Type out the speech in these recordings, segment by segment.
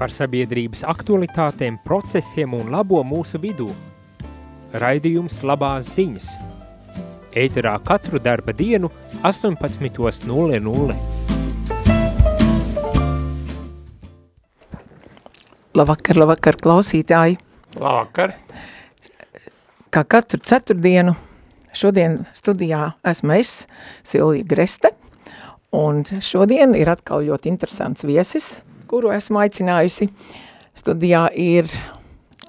par sabiedrības aktualitātēm, procesiem un labo mūsu vidū. Raidījums labās ziņas. Ēterā katru darba dienu 18.00. Labvakar, labvakar, klausītāji! Labvakar! Kā katru ceturtdienu, šodien studijā esmu es, Silvija Greste, un šodien ir atkal ļoti interesants viesis, kuru esmu aicinājusi. Studijā ir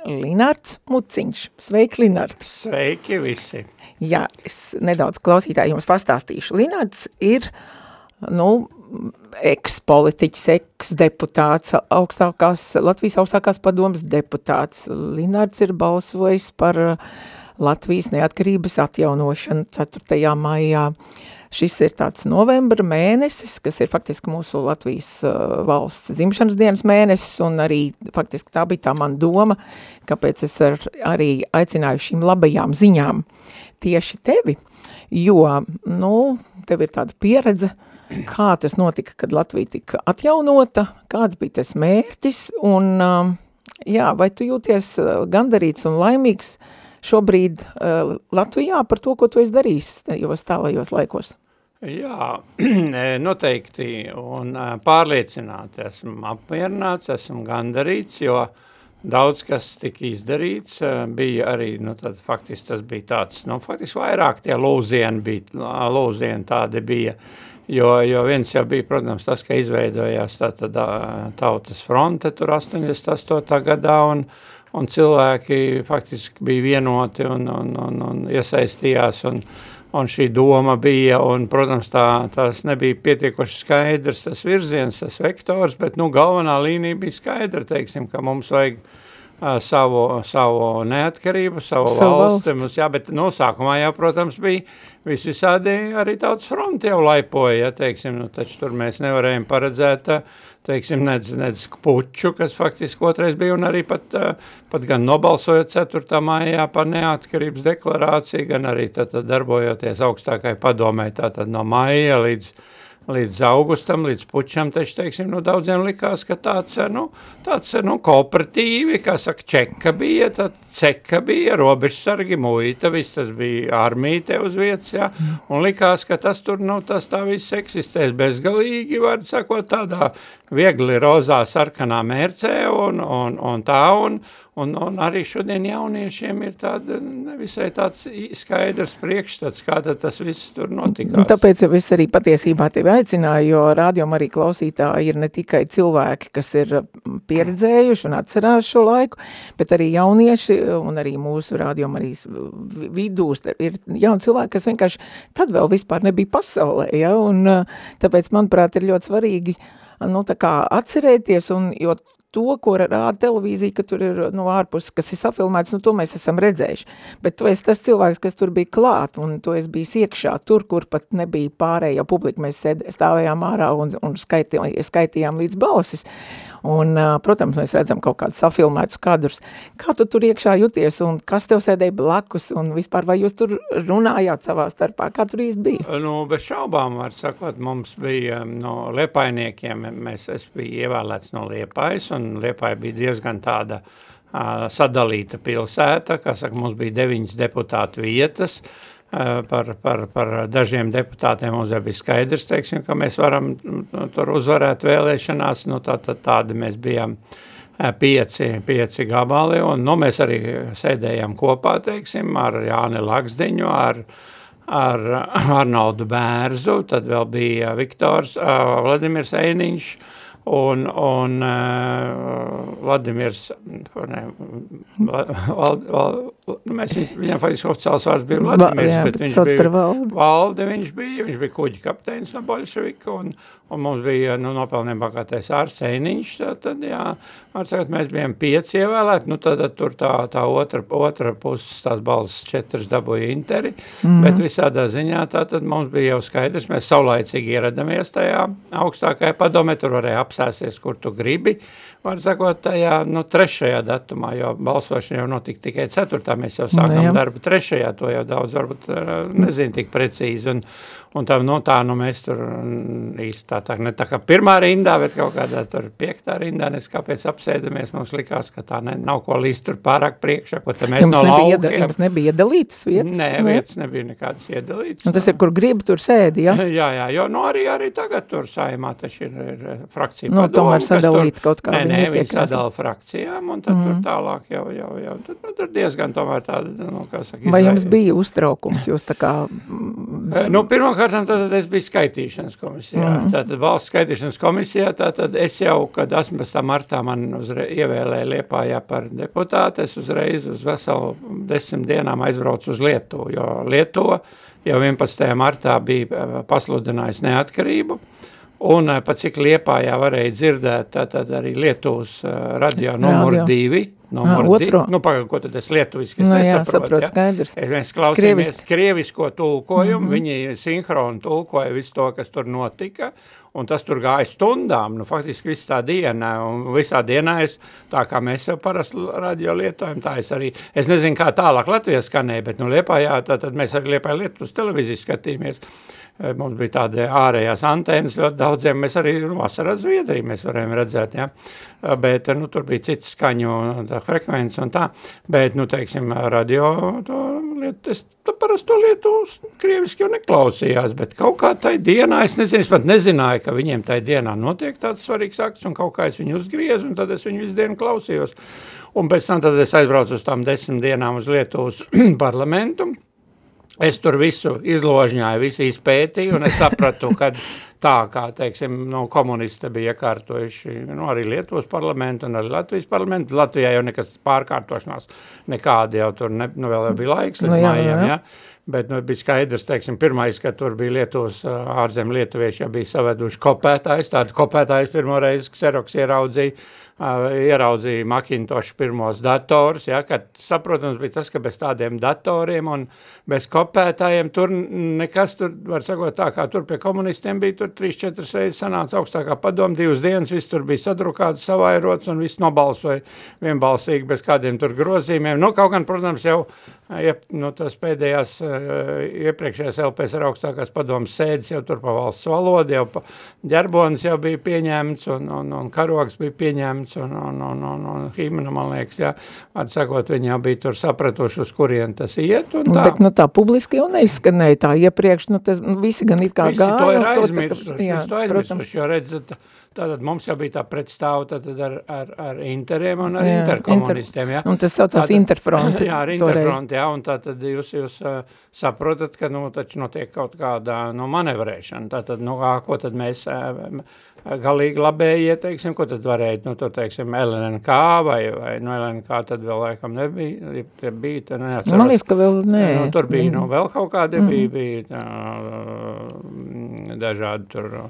Linārds Muciņš. Sveiki, Linārd! Sveiki visi! Jā, es nedaudz klausītāji jums pastāstīšu. Linārds ir, nu, ekspolitiķis, eksdeputāts, augstākās, Latvijas augstākās padomas deputāts. Linārds ir balsojis par Latvijas neatkarības atjaunošanu 4. maijā. Šis ir tāds novembra mēnesis, kas ir faktiski mūsu Latvijas valsts dzimšanas dienas mēnesis, un arī faktiski tā bija tā man doma, kāpēc es ar, arī aicināju šīm labajām ziņām tieši tevi, jo, nu, tev ir tāda pieredze, kā tas notika, kad Latvija tika atjaunota, kāds bija tas mērķis, un, jā, vai tu jūties gandarīts un laimīgs šobrīd uh, Latvijā par to, ko tu esi darījis tajos tālajos laikos? Jā, noteikti un pārliecināti esmu apmierināts, esmu gandarīts, jo daudz kas tika izdarīts, bija arī, nu tad faktiski tas bija tāds, nu faktiski vairāk tie lūzieni bija, lūzieni tādi bija, jo, jo viens jau bija, protams, tas, ka izveidojās tā tad tautas fronte tur 88. gadā un, un cilvēki faktiski bija vienoti un, un, un, un iesaistījās un, Un šī doma bija, un, protams, tā, tas nebija pietiekoši skaidrs, tas virziens, tas vektors, bet nu, galvenā līnija bija skaidra, teiksim, ka mums vajag uh, savu, savu neatkarību, savu, savu valsti. Mums, jā, bet nosākumā jau, protams, bija visvisādi arī tautas fronti jau laipoja, ja, teiksim, nu, taču tur mēs nevarējām paredzēt uh, teiksim, nedz, nedz puču, kas faktiski otrais bija, un arī pat, pat gan nobalsojot 4. maijā par neatkarības deklarāciju, gan arī tad, tad darbojoties augstākai padomē, tātad no maija līdz līdz augustam, līdz pučam, taču, teiksim, nu, daudziem likās, ka tāds, nu, tāds, nu, kooperatīvi, kā saka, čeka bija, tad ceka bija, robežsargi, muita, viss tas bija armija te uz vietas, jā, un likās, ka tas tur, nu, tas tā viss eksistēs bezgalīgi, var sakot, tādā viegli rozā sarkanā mērcē un, un, un tā, un, Un, un arī šodien jauniešiem ir tāda nevisai tāds skaidrs priekšstats, kā tas viss tur notikās. Tāpēc es arī patiesībā tevi aicināju, jo rādījumā arī klausītāji ir ne tikai cilvēki, kas ir pieredzējuši un atcerās šo laiku, bet arī jaunieši un arī mūsu rādījumā arī vidūs ir jauni cilvēki, kas vienkārši tad vēl vispār nebija pasaulē, ja? un tāpēc, manuprāt, ir ļoti svarīgi nu, tā kā atcerēties, un, jo to, ko rāda televīzija, ka tur ir no nu, ārpus, kas ir safilmēts, nu to mēs esam redzējuši. Bet tu esi tas cilvēks, kas tur bija klāt, un tu esi bijis iekšā, tur, kur pat nebija pārējā publika, mēs sēd, stāvējām ārā un, un skaitījām, skaitījām līdz balsis. Un, protams, mēs redzam kaut kādus safilmētus kadrus. Kā tu tur iekšā juties un kas tev sēdēja blakus un vispār vai jūs tur runājāt savā starpā? Kā tur īsti bija? Nu, bez šaubām var sakot, mums bija no Liepainiekiem, mēs, es biju ievēlēts no Liepais un Liepai bija diezgan tāda uh, sadalīta pilsēta, kā saka, mums bija deviņas deputātu vietas, uh, par, par, par dažiem deputātiem mums jau bija skaidrs, teiksim, ka mēs varam nu, tur uzvarēt vēlēšanās, nu tā, tā, tādi mēs bijām eh, pieci, pieci gabali, un nu, mēs arī sēdējām kopā, teiksim, ar Jāni Laksdiņu, ar, ar Arnoldu Bērzu, tad vēl bija Viktors, uh, Vladimirs Einiņš, un, un uh, Vladimirs, ne, val, val, val, nu, mēs viņam faktiski oficiāls vārds bija Vladimirs, jā, bet, bet viņš bija valde, viņš bija, viņš bija kuģi kapteinis no Boļševika, un, un mums bija, nu, nopelniem bagātais Arsēniņš, tad, jā, var sakot, mēs bijām pieci ievēlēti, nu, tad, tad tur tā, tā otra, otra puses tās balsas četras dabūja Interi, mm bet visādā ziņā tā tad mums bija jau skaidrs, mēs saulaicīgi ieradamies tajā augstākajā padomē, tur varēja apsēsties, kur tu gribi, var sakot, tajā, nu, trešajā datumā, jo balsošana jau notika tikai ceturtā, mēs jau sākām no, nu, darbu trešajā, to jau daudz varbūt nezinu tik precīzi, un, Un tā, nu, tā nu, mēs tur mm, īsti tā, tā, ne tā kā pirmā rindā, bet kaut kādā tur piektā rindā, nes kāpēc apsēdamies, mums likās, ka tā ne, nav ko līst tur pārāk priekšā, ko te mēs jums no nebija, laukiem. jums nebija iedalītas vietas? Nē, vietas nebija nekādas iedalītas. Un tas ir, kur grib, tur sēdi, ja? Jā, jā, jo nu, arī, arī tagad tur saimā taču ir, ir frakcija Nu, padoma, tomēr sadalīt tur, kaut kā Nē, nē, viņi sadala frakcijām, un tad mm. Tur tālāk jau, jau, jau, tad, nu, tur diezgan tomēr tāda, nu, kā saka, Vai jums bija uztraukums? Jūs tā kā... Eh, Nu, pirmkārt, tad es biju skaitīšanas komisijā. Mm. Mhm. Tātad valsts skaitīšanas komisijā, tātad es jau, kad 18. martā man uzre, ievēlēja Liepājā par deputātu, es uzreiz uz veselu desmit dienām aizbraucu uz Lietuvu, jo Lietuva jau 11. martā bija eh, pasludinājusi neatkarību. Un eh, pa cik Liepājā varēja dzirdēt, tātad arī Lietuvas eh, radio numur Radio. divi. Ā, Numur divi. otro. Nu, pagaid, ko tad es lietuviski Nu, jā, nesaprotu, saprot, ja? skaidrs. Eh, Mēs klausījāmies krievisko tulkojumu, mm. -hmm. viņi sinhroni tulkoja visu to, kas tur notika, un tas tur gāja stundām, nu faktiski visu tā diena, un visā dienā es, tā kā mēs jau parasti radio lietojam, tā es arī, es nezinu, kā tālāk Latvijas skanēja, bet nu Liepājā, tā tad mēs arī Liepājā Lietuvas televīziju skatījāmies, Eh, Mums bija tāda ārējās antēnas ļoti daudziem, mēs arī nu, vasarā Zviedriju mēs varējām redzēt, ja? Eh, bet nu, tur bija cits skaņu tā frekvences un tā, bet, nu, teiksim, radio to lietu, es tu parasti to lietu krieviski jau neklausījās, bet kaut kā tai dienā, es nezinu, es pat nezināju, ka viņiem tai dienā notiek tāds svarīgs akts, un kaut kā es viņu uzgriezu, un tad es viņu visu dienu klausījos. Un pēc tam tad es aizbraucu uz tām desmit dienām uz Lietuvas parlamentu, Es tur visu izložņāju, visu izpētīju, un es sapratu, ka tā kā, teiksim, no komunisti bija iekārtojuši, nu, arī Lietuvas parlamentu un arī Latvijas parlamentu. Latvijā jau nekas pārkārtošanās nekāda jau tur ne, nu, vēl bija laiks līdz Nu, jā, mājām, jā. ja? Bet nu, bija skaidrs, teiksim, pirmais, ka tur bija Lietuvas ā, ārzem lietuvieši, jau bija saveduši kopētājs, tādu kopētājs pirmo reizi Xerox ieraudzīja, ā, ieraudzīja Macintosh pirmos dators, ja, kad saprotams bija tas, ka bez tādiem datoriem un bez kopētājiem tur nekas tur, var sakot tā, kā tur pie komunistiem bija, tur 3-4 reizes sanāca augstākā padoma, divas dienas, viss tur bija sadrukāts, savairots un viss nobalsoja vienbalsīgi bez kādiem tur grozījumiem. Nu, kaut gan, protams, jau ja, nu, tas pēdējās iepriekšējās LPS ar augstākās padomas sēdes jau tur pa valsts valodu, jau pa ģerbonis jau bija pieņemts un, un, un karogs bija pieņemts un, un, un, un, un himna, man liekas, jā, var sakot, viņi jau bija tur sapratuši, uz kurien tas iet un tā. Bet, nu, tā publiski jau neizskanēja tā iepriekš, nu, tas, nu, visi gan it kā Visi gāja. to ir aizmirsuši, jā, visi to aizmirsuši, jo redzat, tātad mums jau bija tā pretstāva tātad ar, ar, ar interiem un ar Jā, interkomunistiem, jā. Un tas saucās Tātad- interfronti. Jā, ar interfronti, jā, un tā tad jūs, jūs uh, saprotat, ka, nu, taču notiek kaut kāda, nu, manevrēšana, tā tad, nu, ā, ko tad mēs uh, galīgi labējie, teiksim, ko tad varēja, nu, to, teiksim, LNK vai, vai, nu, LNK tad vēl laikam nebija, ja- ja bija, tad neatceros. Man liekas, ka vēl nē. Nu, tur bija nu, vēl kaut kādi, Mhm. bija, bija uh, dažādi tur.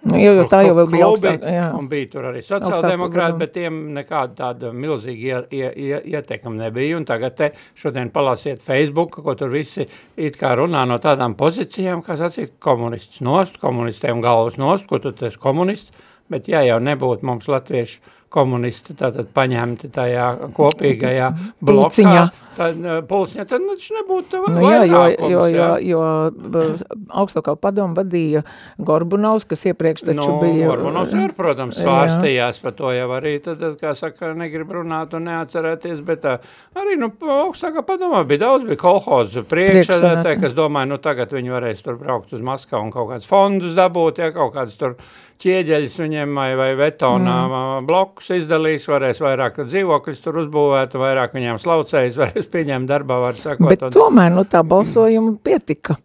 Nu, jo, jo tā jau vēl bija klubi, augstāk, jā. Un bija tur arī sociāldemokrāti, bet tiem nekāda tāda milzīga ie, ie, ie, ietekama nebija. Un tagad te šodien palasiet Facebook, ko tur visi it kā runā no tādām pozīcijām, kā sacīt, komunists nost, komunistiem galvas nost, ko tu esi komunists. Bet ja jau nebūtu mums latviešu komunisti tātad paņemti tajā kopīgajā blokā, Pulciņā. Tad, uh, pulciņā, tad nu, nebūtu Nu, jā, jo, jo, jo, jo b- augstākā padomu vadīja Gorbunovs, kas iepriekš taču nu, bija... Varbūt ir, protams, jā. svārstījās par to jau arī, tad, kā saka, negrib runāt un neatcerēties, bet tā, arī, nu, augstākā padomā bija daudz, bija kolhozu priekšsēdētāji, kas domāja, nu, tagad viņi varēs tur braukt uz Maskavu un kaut kādus fondus dabūt, ja kaut kāds tur ķieģeļus viņiem vai, vai betona mm. blokus izdalīs, varēs vairāk dzīvokļus tur uzbūvēt, vairāk viņiem slaucējus varēs pieņemt darbā, var sakot. Bet un- tomēr, nu, tā balsojuma pietika.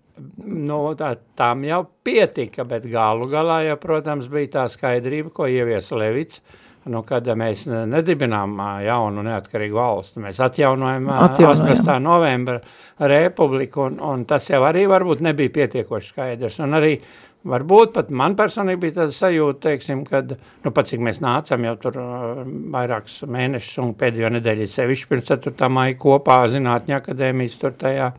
Nu, tā, tam jau pietika, bet galu galā, jau, protams, bija tā skaidrība, ko ieviesa Levits. Nu, kad mēs ne- nedibinām jaunu neatkarīgu valsti, mēs atjaunojam Atjaunojam. 18. novembra republiku, un, un tas jau arī varbūt nebija pietiekoši skaidrs. Un arī varbūt pat man personīgi bija tāda sajūta, teiksim, kad, nu, pat cik mēs nācām jau tur vairākus mēnešus un pēdējo nedēļu sevišķi pirms 4. maija kopā zinātņu akadēmijas tur tajā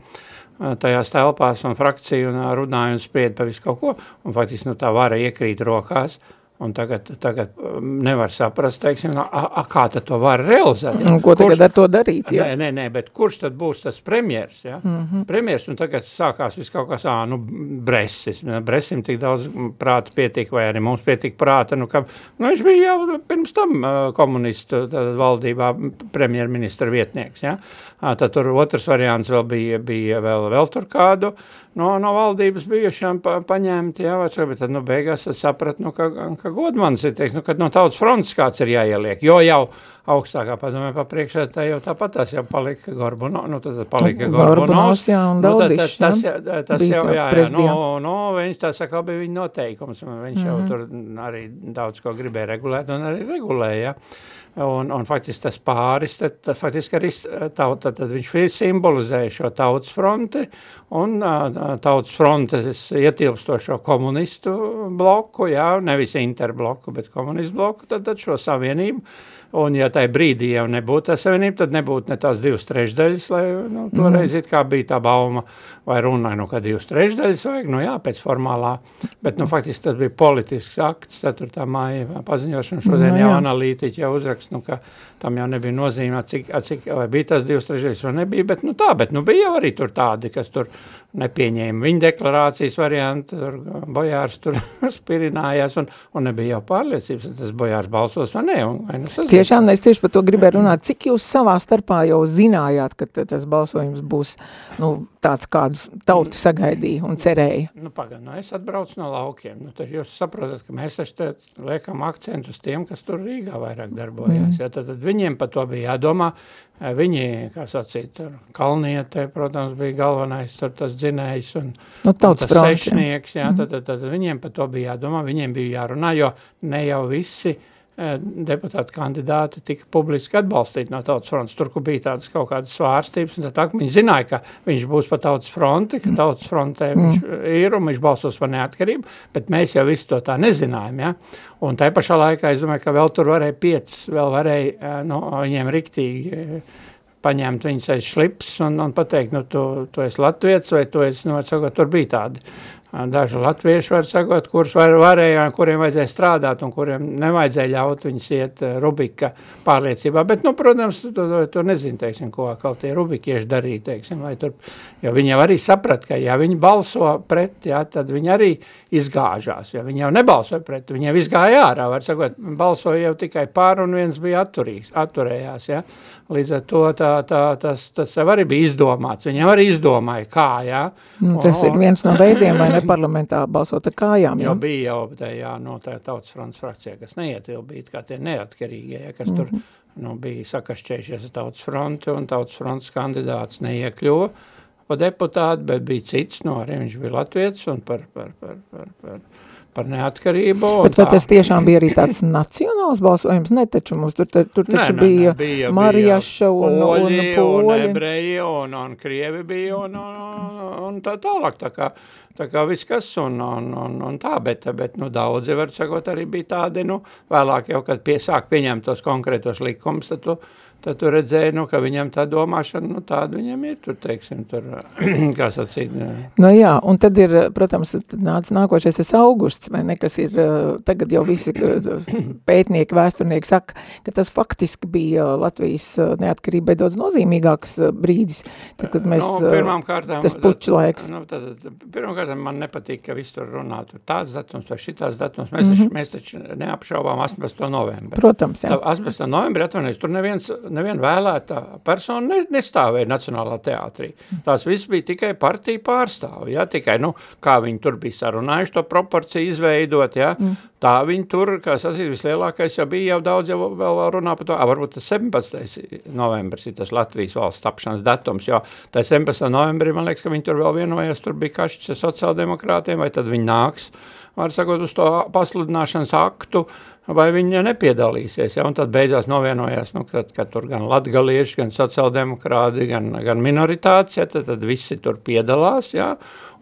tajās telpās un frakciju un runāja un spried par visu kaut ko, un faktiski nu, tā vara iekrīt rokās, Un tagad, tagad um, nevar saprast, teiksim, a, a, kā tad to var realizēt. Ja? Ko kurš, tagad ar to darīt? Ja? Nē, nē, nē, bet kurš tad būs tas premjers? Ja? Mm -hmm. Premjers, un tagad sākās viss kaut kas, ā, nu, bresis. Bresim tik daudz prāta pietika, vai arī mums pietika prāta, nu, ka, nu, viņš bija jau pirms tam uh, komunistu valdībā premjerministra vietnieks, ja? À, tad tur otrs variants vēl bija, bija vēl, vēl tur kādu, no, no valdības bijušām pa, paņemti, jā, vai, bet tad, nu, beigās sapratu, nu, ka, ka godmans ir, teiks, nu, kad no tautas fronts kāds ir jāieliek, jo jau augstākā padomē pa priekšā, tā jau tāpat tas jau palika Gorbuno, nu, tad palika Gorbunovs, jā, un Daudišs, nu, tad, tas, tas, tas jau, jā, jā, nu, nu, viņš tā saka, bija viņa noteikums, viņš mm -hmm. jau mhm. tur arī daudz ko gribēja regulēt un arī regulēja, jā. Un, un faktiski tas pāris, tad, tad faktiski arī tauta, tad viņš simbolizēja šo tautas fronti un tautas frontes ietilpstošo komunistu bloku, jā, nevis interbloku, bet komunistu bloku, tad, tad šo savienību. Un, ja tajā brīdī jau nebūtu tā savienība, tad nebūtu ne tās divas trešdaļas, lai nu, toreiz mm. kā bija tā bauma vai runa, nu, ka divas trešdaļas vajag, nu jā, pēc formālā, bet, nu, faktiski tas bija politisks akts, 4. māja paziņošana, šodien no, nu, jau analītiķi jau uzrakst, nu, ka tam jau nebija nozīmē, cik, cik, vai bija tas divas trešdaļas vai nebija, bet, nu, tā, bet, nu, bija jau arī tur tādi, kas tur nepieņēma viņa deklarācijas variantu, tur bojārs tur spirinājās, un, un nebija jau pārliecības, tas bojārs balsos vai nē. Un, vai nu Tiešām, es tieši par to gribēju runāt, cik jūs savā starpā jau zinājāt, ka tas balsojums būs, nu, tāds, kādu tauti sagaidīja un cerēja? Nu, pagaid, nu, es atbraucu no laukiem. Nu, tad jūs saprotat, ka mēs taču liekam akcentu uz tiem, kas tur Rīgā vairāk darbojās. Mm. Ja, tad, tad viņiem par to bija jādomā. Viņi, kā sacīt, tur Kalnietē, protams, bija galvenais tur tas dzinējs un, nu, un tas sešnieks. Ja, mm. tad, tad, tad viņiem par to bija jādomā, viņiem bija jārunā, jo ne jau visi uh, Eh, deputāti kandidāti tika publiski atbalstīti no tautas frontes. Tur, bija tādas kaut kādas svārstības, un tā, viņi zināja, ka viņš būs pa tautas fronti, ka tautas frontē mm. viņš ir un viņš balsos par neatkarību, bet mēs jau visu to tā nezinājām, ja? Un tai pašā laikā es domāju, ka vēl tur varēja piecas, vēl varēja eh, no viņiem riktīgi eh, paņemt viņus aiz šlips un, un pateikt, nu, tu, tu esi latviets vai tu esi, nu, sakot, tur bija tādi Daži latvieši var sakot, kurus var, varēja, kuriem vajadzēja strādāt un kuriem nevajadzēja ļaut viņus iet Rubika pārliecībā. Bet, nu, protams, tu, tu, tu nezini, teiksim, ko kaut tie Rubikieši darīja, teiksim, vai tur, jo viņi jau arī saprat, ka ja viņi balso pret, jā, tad viņi arī izgāžās, ja viņi jau nebalsoja pret, viņi jau izgāja ārā, var sakot, balsoja jau tikai pār un viens bija atturīgs, atturējās, ja. Līdz ar to tā, tā, tas, tas jau arī bija izdomāts. Viņam arī izdomāja, kā, jā. Nu, tas un, ir viens no veidiem, vai ne parlamentā balsot ar kājām, jā? Jo bija jau tajā, no tā tautas fronts frakcijā, kas neietilbīt, kā tie neatkarīgie, ja, kas mm -hmm. tur mhm. nu, bija sakašķējušies ar tautas fronti, un tautas fronts kandidāts neiekļuva pa deputātu, bet bija cits, no arī viņš bija latvietis, un par, par, par, par, par par neatkarību. Bet vai tas tiešām bija arī tāds nacionāls balsojums? Ne, taču mums tur, tur, tur taču ne, bija, ne, bija Marijaša un, poļi, un poļi. Un ebreji un, un krievi bija un, un, un tā tālāk. Tā kā, tā kā viss kas un, un, un, un tā, bet, bet nu, daudzi, var sakot, arī bija tādi, nu, vēlāk jau, kad piesāk pieņemt tos konkrētos likumus, tad tu, tad tu redzēji, nu, ka viņam tā domāšana, nu, tāda viņam ir, tur, teiksim, tur, kā sacīt. Nu jā, un tad ir, protams, nāc nākošais tas augusts, vai ne, kas ir, tagad jau visi pētnieki, vēsturnieki saka, ka tas faktiski bija Latvijas neatkarība daudz nozīmīgāks brīdis, tad, kad mēs, nu, pirmām kārtām, tas puču laiks. Nu, tad, pirmām kārtām man nepatīk, ka viss tur runā, tur tāds datums vai šitās datums, mēs, mm -hmm. taču, mēs taču neapšaubām 18. novembri. Protams, jā. 18. novembri atvainojas, tur neviens neviena vēlētā persona ne, nestāvēja Nacionālā teātrī. Tās viss bija tikai partija pārstāvi, ja? tikai, nu, kā viņi tur bija sarunājuši to proporciju izveidot, ja? mm. tā viņi tur, kā sasīt, vislielākais jau bija jau daudz jau vēl, vēl runā par to, a, varbūt tas 17. novembris ir tas Latvijas valsts tapšanas datums, jo tā 17. novembrī, man liekas, ka viņi tur vēl vienojās, tur bija kašķis ar sociāldemokrātiem, vai tad viņi nāks, var sakot, uz to pasludināšanas aktu, vai viņi nepiedalīsies. Ja? Un tad beigās novienojās, nu, kad, kad tur gan latgalieši, gan sociāldemokrāti, gan, gan minoritātes, ja? tad, tad visi tur piedalās. Ja?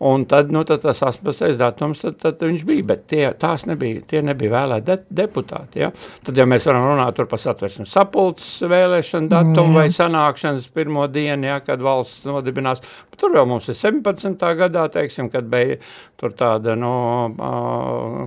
Un tad, nu, tad tas 18. datums, tad, tad viņš bija, bet tie, tās nebija, tie nebija vēlēti de, deputāti. Ja? Tad, ja mēs varam runāt par satversmes sapulces vēlēšanu datumu mm. vai sanākšanas pirmo dienu, ja, kad valsts nodibinās, tur jau mums ir 17. gadā, teiksim, kad bija tāda, nu,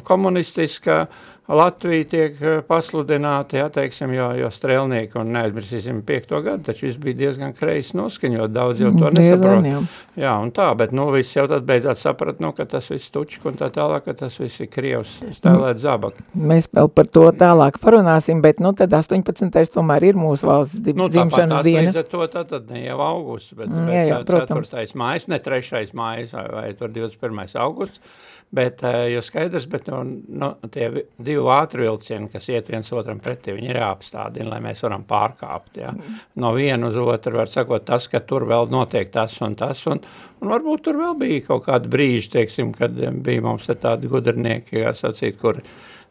komunistiska, Latvija tiek eh, pasludināta, jā, teiksim, jo, jo strēlnieki, un neaizmirsīsim piekto gadu, taču viss bija diezgan kreisi noskaņot, daudz jau to nesaprot. Jā. jā, un tā, bet, nu, viss jau tad beidzot saprat, nu, ka tas viss tučik un tā tālāk, ka tas viss ir Krievs stēlēt zabak. Mēs vēl par to tālāk parunāsim, bet, nu, tad 18. tomēr ir mūsu valsts nu, dzimšanas diena. Līdz ar to tad, tad ne jau augusts, bet, mm, jā, jā, bet 4. mājas, ne 3. mājas vai, vai tur 21. augusts, Bet, eh, jo skaidrs, bet nu, nu, tie divi ātrvilcieni, kas iet viens otram pretī, viņi ir jāapstādina, lai mēs varam pārkāpt. Ja? No viena uz otru var sakot tas, ka tur vēl notiek tas un tas, un, un varbūt tur vēl bija kaut kādi brīži, teiksim, kad bija mums tādi gudrnieki, kā sacīt, kuri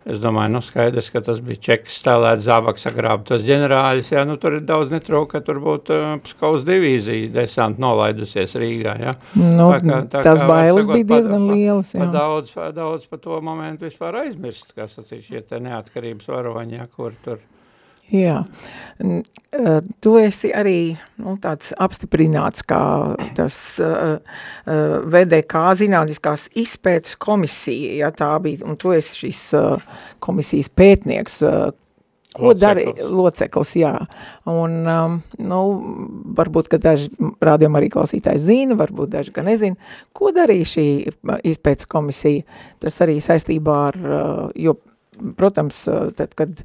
Es domāju, nu skaidrs, ka tas bija čeks stēlēt zābaks sagrābt tos ģenerāļus, jā, nu tur ir daudz netrūka, ka tur būtu uh, Pskaus divīzija desantu nolaidusies Rīgā, jā. Nu, tā kā, tā tas kā, bailes bija diezgan pa, lielas, jā. Pa daudz, pa daudz pa to momentu vispār aizmirst, kas tas ir šie te neatkarības varoņi, jā, kur tur Jā, tu esi arī nu, tāds apstiprināts kā tas uh, uh, VDK zinātniskās izpētes komisija, ja tā bija, un tu esi šis uh, komisijas pētnieks, uh, Ko dara loceklis, jā. Un, um, nu, varbūt, ka daži rādījumi arī klausītāji zina, varbūt daži gan nezina, ko darīja šī izpētes komisija. Tas arī saistībā ar, uh, jo protams, tad, kad,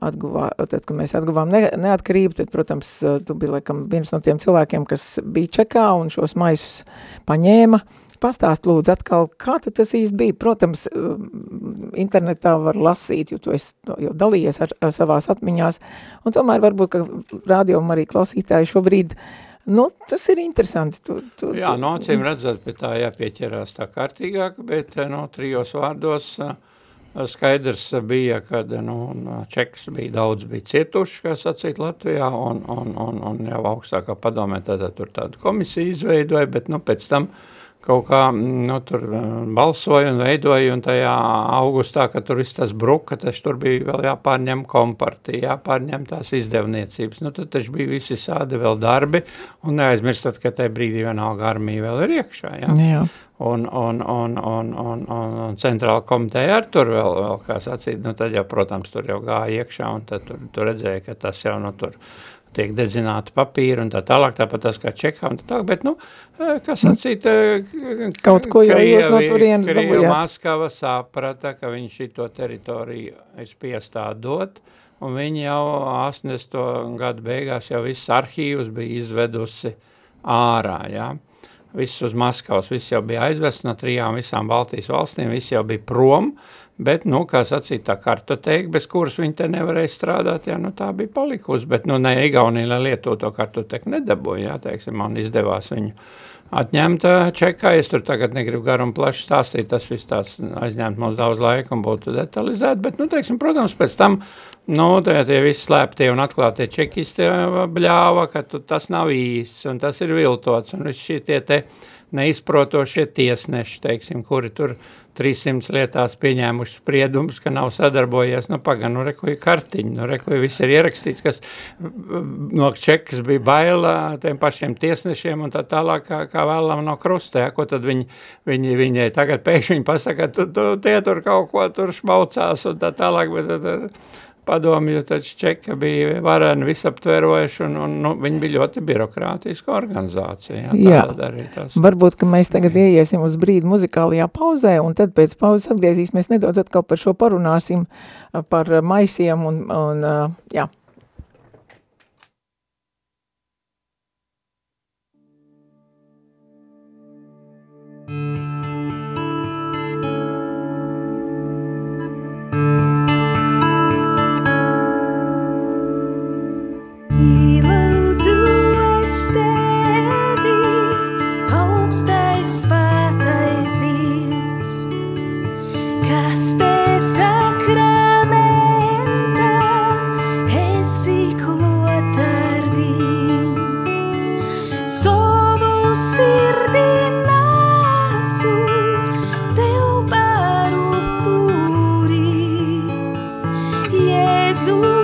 atguvā, tad, kad mēs atguvām ne, neatkarību, tad, protams, tu biji laikam viens no tiem cilvēkiem, kas bija čekā un šos maisus paņēma. Pastāst lūdzu atkal, kā tad tas īsti bija? Protams, internetā var lasīt, jo tu esi jau dalījies ar, ar savās atmiņās, un tomēr varbūt, ka rādījuma arī klausītāji šobrīd Nu, tas ir interesanti. Tu, tu, Jā, no acīm redzot, pie tā jāpieķerās tā kārtīgāk, bet no trijos vārdos uh, Skaidrs bija, ka nu, čekas bija daudz bija cietuši, kā sacīt Latvijā, un, un, un, un jau augstākā padomē tātad tur tādu komisiju izveidoja, bet nu, pēc tam kaut kā nu, tur balsoja un veidoja, un tajā augustā, kad tur viss tas bruka, taču tur bija vēl jāpārņem kompartija, jāpārņem tās izdevniecības, nu tad taču bija visi sādi vēl darbi, un neaizmirstat, ka tajā brīdī vienalga armija vēl ir iekšā, jā. jā un, un, un, un, un, un, un centrāla komiteja ar tur vēl, vēl kā sacīt, nu tad jau, protams, tur jau gāja iekšā, un tad tur, tur redzēja, ka tas jau, nu, tur tiek dedzināti papīri un tā tālāk, tāpat tas kā čekā un tā tālāk, bet, nu, e, kā sacīt, e, kaut ko jau jūs no turienes dabūjāt. Maskava saprata, ka viņš šito teritoriju ir spiestā dot, un viņi jau 80. gadu beigās jau viss arhīvus bija izvedusi ārā, jā. Ja? Viss uz Maskavas, viss jau bija aizvests no trijām visām Baltijas valstīm, viss jau bija prom, bet, nu, kā sacīt, tā kartoteika, bez kuras viņi te nevarēja strādāt, jā, nu, tā bija palikusi, bet, nu, ne Igaunija, lai Lietuva to kartoteku nedabūja, jā, teiksim, man izdevās viņu atņemt čekā, es tur tagad negribu garu un plaši stāstīt, tas viss tās aizņemt mums daudz laika un būtu detalizēt, bet, nu, teiksim, protams, pēc tam Nu, tie, tie visi slēptie un atklātie čekisti bļāva, ka tu, tas nav īsts un tas ir viltots. Un visi šie te neizprotošie tiesneši, teiksim, kuri tur 300 lietās pieņēmuši spriedumus, ka nav sadarbojies. Nu, pagaidi, nu, reku ir kartiņi, nu, reku viss ir ierakstīts, kas no čekas bija baila tiem pašiem tiesnešiem un tā tālāk, kā, kā vēlam no krustē. Ko tad viņi, viņi, viņi tagad pēkšņi pasaka, tu, tu tie tur kaut ko tur šmaucās un tā tālāk, bet tad, padomju, čeka bija vareni visaptverojuši, un, un nu, viņi bija ļoti birokrātiska organizācija. Jā, jā. varbūt, ka mēs tagad ieiesim uz brīdi muzikālajā pauzē, un tad pēc pauzes atgriezīsimies nedaudz atkal par šo parunāsim, par maisiem un, un jā. Naspiej tevi, jā.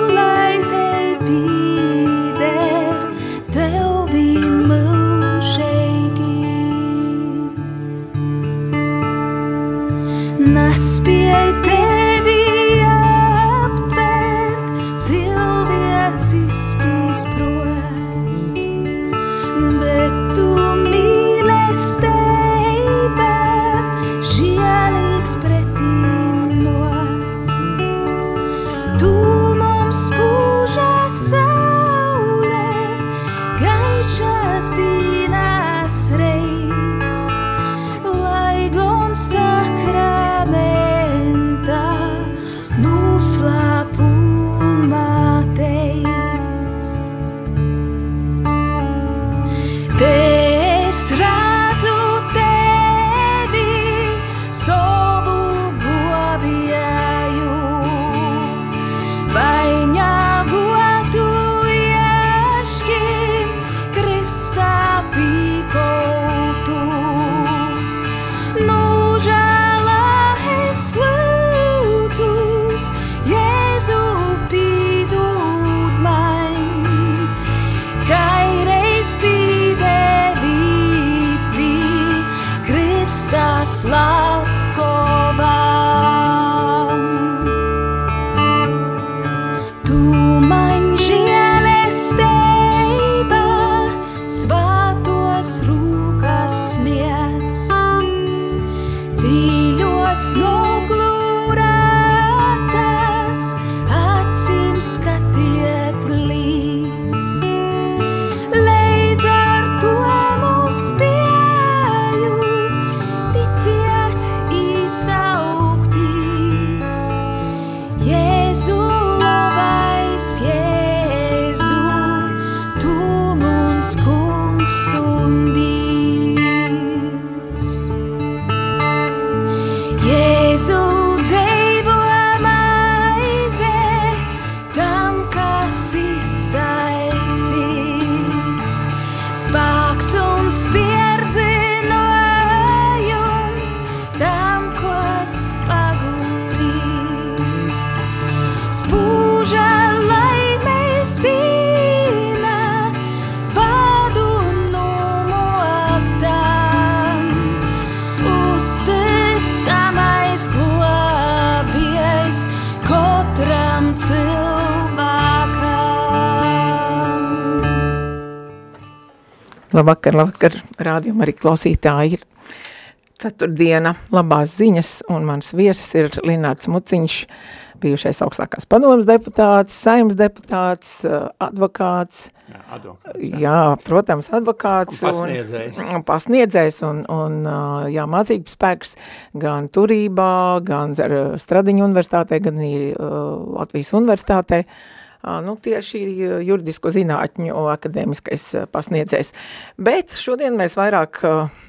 Labvakar, labvakar, rādījuma arī klausītāji ir ceturtdiena labās ziņas, un mans viesis ir Linārds Muciņš, bijušais augstākās padomas deputāts, saimas deputāts, advokāts. Jā, advokāts. Jā, jā protams, advokāts. Un pasniedzējs. Un, un pasniedzējs un, un jā, mācības spēks gan turībā, gan Stradiņu universitātē, gan arī Latvijas universitātē. Uh, nu, tieši juridisko zinātņu akadēmiskais pasniedzējs. Bet šodien mēs vairāk,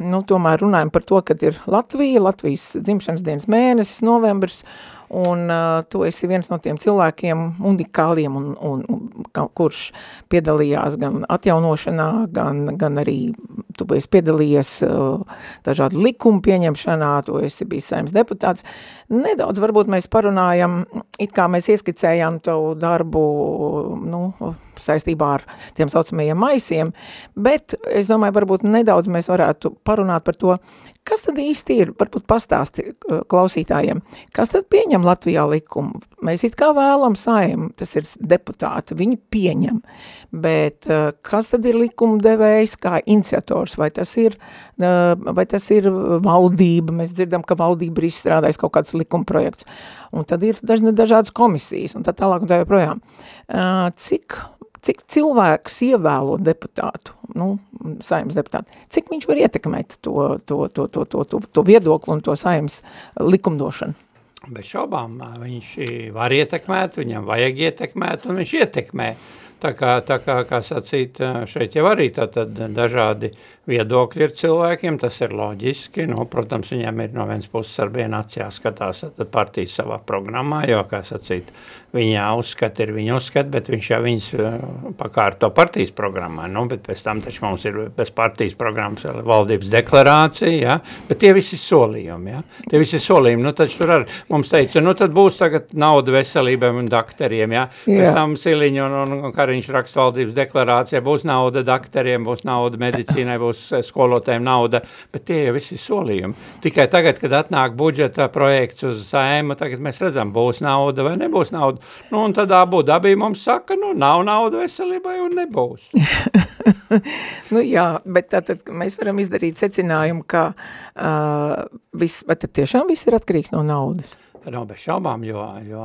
nu, tomēr runājam par to, kad ir Latvija, Latvijas dzimšanas dienas mēnesis, novembris, un uh, tu esi viens no tiem cilvēkiem unikāliem, un, un, un, kurš piedalījās gan atjaunošanā, gan, gan arī tu esi piedalījies uh, dažādu likumu pieņemšanā, tu esi bijis saimnes deputāts. Nedaudz varbūt mēs parunājam, it kā mēs ieskicējām tavu darbu, nu, saistībā ar tiem saucamajiem maisiem, bet es domāju, varbūt nedaudz mēs varētu parunāt par to, Kas tad īsti ir? Varbūt pastāsti klausītājiem. Kas tad pieņem Latvijā likumu? Mēs it kā vēlam saim, tas ir deputāti, viņi pieņem, bet kas tad ir likuma devējs kā iniciators? Vai tas ir, vai tas ir valdība? Mēs dzirdam, ka valdība ir izstrādājis kaut kāds likuma projekts. Un tad ir daž, dažādas komisijas un tā tālāk un tā joprojām. Cik cik cilvēks ievēlo deputātu, nu, saimnes deputātu, cik viņš var ietekmēt to, to, to, to, to, to, to viedokli un to saimnes likumdošanu? Bez šaubām viņš var ietekmēt, viņam vajag ietekmēt, un viņš ietekmē. Tā kā, tā kā, kā sacīt, šeit jau arī tātad dažādi viedokļi ir cilvēkiem, tas ir loģiski. Nu, protams, viņam ir no vienas puses ar vienu acī jāskatās partijas savā programmā, jo, kā sacīt, viņa uzskata ir viņa uzskata, bet viņš jau viņas uh, pakārto partijas programmā. Nu, bet pēc tam taču mums ir bez partijas programmas valdības deklarācija, ja? bet tie visi solījumi, ja? tie visi solījumi, nu taču tur arī mums teica, nu tad būs tagad nauda veselībai un dakteriem, ja? Pēc tam Siliņa un, un, un Kariņš raksta valdības deklarācijā, būs nauda dakteriem, būs nauda medicīnai, būs būs eh, skolotājiem nauda, bet tie jau visi solījumi. Tikai tagad, kad atnāk budžeta projekts uz saimu, tagad mēs redzam, būs nauda vai nebūs nauda. Nu, un tad abu dabī mums saka, nu, nav nauda veselībai un nebūs. nu jā, bet tātad mēs varam izdarīt secinājumu, ka uh, viss, bet tiešām viss ir atkarīgs no naudas. Nav bez šaubām, jo, jo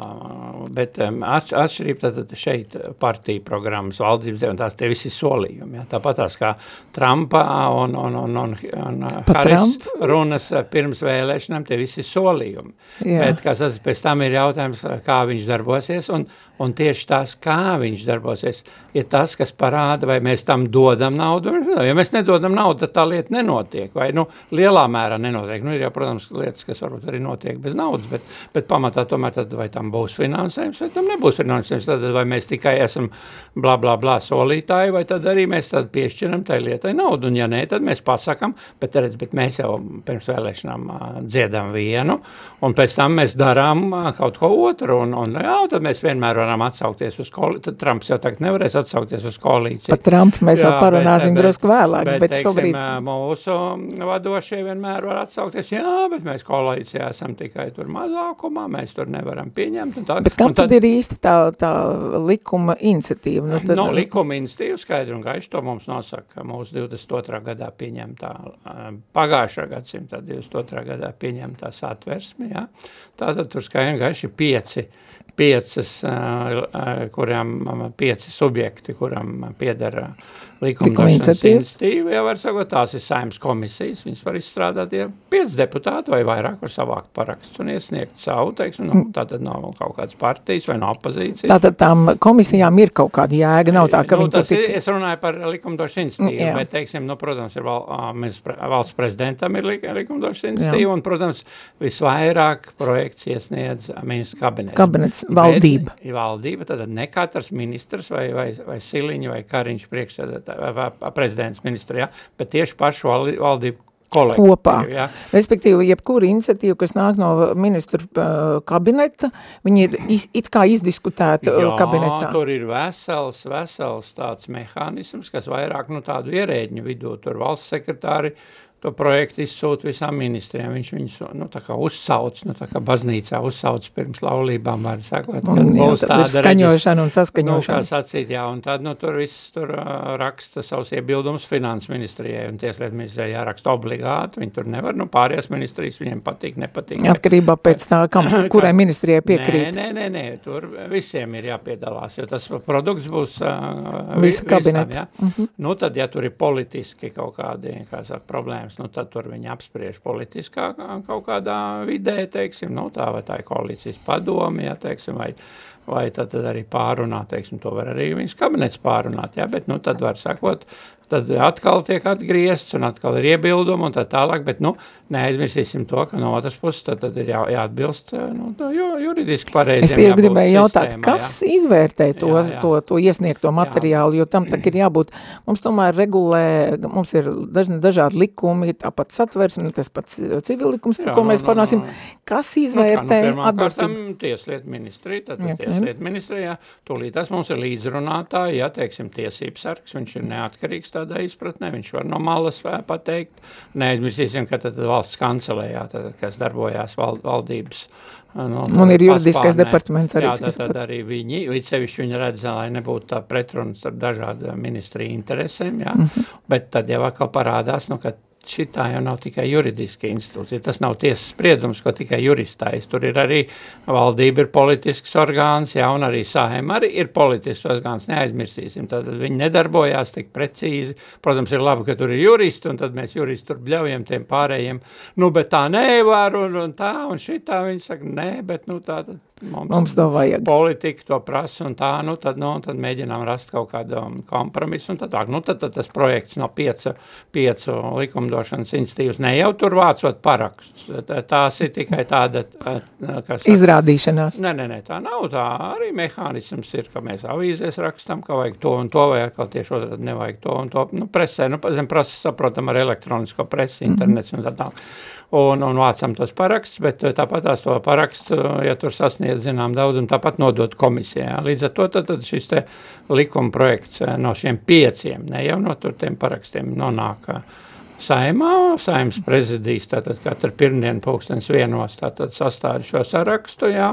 bet um, atšķirība tad šeit partija programmas valdības un tās tie visi solījumi. Ja? Tāpat tās kā Trumpa un, un, un, un, un Haris runas pirms vēlēšanām, tie visi solījumi. Jā. Bet, kas pēc tam ir jautājums, kā viņš darbosies un, un tieši tās, kā viņš darbosies, ir tas, kas parāda, vai mēs tam dodam naudu. Ja mēs nedodam naudu, tad tā lieta nenotiek, vai nu, lielā mērā nenotiek. Nu, ir jau, protams, lietas, kas varbūt arī notiek bez naudas, bet, bet pamatā tomēr tad, vai tam būs finansējums, vai tam nebūs finansējums. Tad vai mēs tikai esam bla, bla, bla solītāji, vai tad arī mēs tad piešķiram tai lietai naudu. Un ja nē, tad mēs pasakam, bet, redz, bet mēs jau pirms vēlēšanām uh, dziedam vienu, un pēc tam mēs darām uh, kaut ko otru, un, un jā, tad mēs vienmēr varam atsaukties uz koalīciju. Tad Trumps jau tagad nevarēs atsaukties uz koalīciju. Par Trumpu mēs jā, vēl parunāsim bet, drusku vēlāk, bet, bet teiksim, šobrīd... Mūsu vadošie vienmēr var atsaukties, jā, bet mēs koalīcijā esam tikai tur mazākumā, mēs tur nevaram pieņemt. Un tā, bet kam tad, tad ir īsti tā, tā likuma iniciatīva? Nu, tad... no, likuma iniciatīva skaidri un gaiši to mums nosaka mūsu 22. gadā pieņemtā, pagājušā gadsimta 22. gadā pieņemtā satversme, jā. Tātad tur skaidri un gaiši pieci piecas, kurām pieci subjekti, kuram piedara likumdošanas institīva, jau var sakot, tās ir saimnes komisijas, viņas var izstrādāt, ja piec deputāti vai vairāk var savākt paraksts un iesniegt savu, teiksim, nu, tātad nav kaut kādas partijas vai no opozīcijas. Tātad tām komisijām ir kaut kāda jēga, nav tā, ka nu, viņi ir, es runāju par likumdošanas institīvu, Jā. bet, teiksim, nu, protams, ir val, mēs, valsts prezidentam ir likumdošanas institīva, un, protams, visvairāk projekts iesniedz ministrs kabinets. Kabinets, valdība. Bet, valdība, tad ne katrs ministrs vai, vai, vai Siliņa vai Kariņš priekšsēdētājs prezidents ministrijā, bet tieši pašu valdību kopā. Jā. Respektīvi, jebkura iniciatīva, kas nāk no ministru uh, kabineta, viņi ir iz, it kā izdiskutēta jā, kabinetā. tur ir vesels, vesels tāds mehānisms, kas vairāk nu tādu ierēģņu vidū, tur valsts sekretāri, to projektu izsūta visām ministrijām. Viņš viņus nu, uzsauc, nu, tā kā baznīcā uzsauc pirms laulībām, var sakot, Un, jā, būs tāda skaņošana un Nu, saskaņošana. sacīt, jā, un tad, nu, tur viss tur raksta savus iebildumus finanses ministrijai, un tieslietu ministrijai jāraksta obligāti, viņi tur nevar, nu, pārējās ministrijas viņiem patīk, nepatīk. Atkarībā pēc tā, kam, kurai ministrijai piekrīt. Nē, nē, nē, nē, tur visiem ir jāpiedalās, jo tas produkts būs uh, Visa kabineta. Ja? Mm -hmm. Nu, tad, ja tur ir politiski kaut kādi kā saka, problēmas, nu, tad viņi apspriež politiskā kaut kādā vidē, teiksim, nu, tā vai tā ir koalīcijas padomi, ja, teiksim, vai, vai tad, tad arī pārunāt, teiksim, to var arī viņas kabinets pārunāt, ja, bet, nu, tad var sakot, tad atkal tiek atgriezts un atkal ir iebildumi un tā tālāk, bet, nu, neaizmirsīsim to, ka no otras puses tad, tad ir jā, jāatbilst, nu, no, jo, juridiski pareiziem Es tieši gribēju jautāt, sistēmai, kas izvērtē to, Jā, jā. to, to iesniegto materiālu, jo tam tak ir jābūt, mums tomēr regulē, mums ir daž, dažādi likumi, tāpat satversme, tas pats civilikums, par Jā, ko nu, mēs nu, parunāsim, nu. kas Nu, izvērtē kā, nu, atbilstību? tieslietu ministrija, tad Jā, tieslietu ministrijā, tūlīt tas mums ir līdzrunātāji, ja, teiksim, tiesības sargs, viņš ir neatkarīgs tādā izpratnē, viņš var no malas vēl pateikt, neaizmirsīsim, ka tad valsts kancelējā, tad, kas darbojās val, valdības, nu, Un ir juridiskais paspārnē. departaments arī, Jā, tad, tad arī viņi, viņi sevišķi viņi redz, lai nebūtu tā pretrunas ar dažādu ministriju interesēm, jā, mm -hmm. bet tad jau atkal parādās, nu, ka šitā jau nav tikai juridiska institūcija, tas nav tiesas spriedums, ko tikai juristais. Tur ir arī valdība ir politisks orgāns, jā, un arī saima arī ir politisks orgāns, neaizmirsīsim. Tad viņi nedarbojās tik precīzi. Protams, ir labi, ka tur ir juristi, un tad mēs juristi tur bļaujam tiem pārējiem, nu, bet tā nevar, un, un tā, un šitā viņi saka, nē, bet, nu, tā tad mums, Mums to vajag. politika to prasa, un tā, nu, tad, nu, tad mēģinām rast kaut kādu kompromisu, un tad tā, nu, tad, tad tas projekts no piecu, piecu likumdošanas institīvas ne jau tur vācot parakstus, Tā- tās ir tikai tāda, tā, kas Izrādīšanās. Nē, nē, nē, tā nav. Tā arī mehānisms ir, ka mēs avīzēs rakstām, ka vajag to un to, vai atkal tieši otrādi nevajag to un to. Nu, presē, nu, zem prasa saprotam ar elektronisko presi, internets un tā tā. Un, un vācam tos parakstus, bet eh, tāpat tās to parakstu, ja tur sasniedz zinām daudzumu, tāpat nodot komisijā. Līdz ar to tad, tad šis te likuma projekts eh, no šiem pieciem, ne jau no tur tiem parakstiem nonāk eh, saimā, saimas prezidijas, tātad katru pirmdienu pulkstens vienos, tātad sastāda šo sarakstu, jā,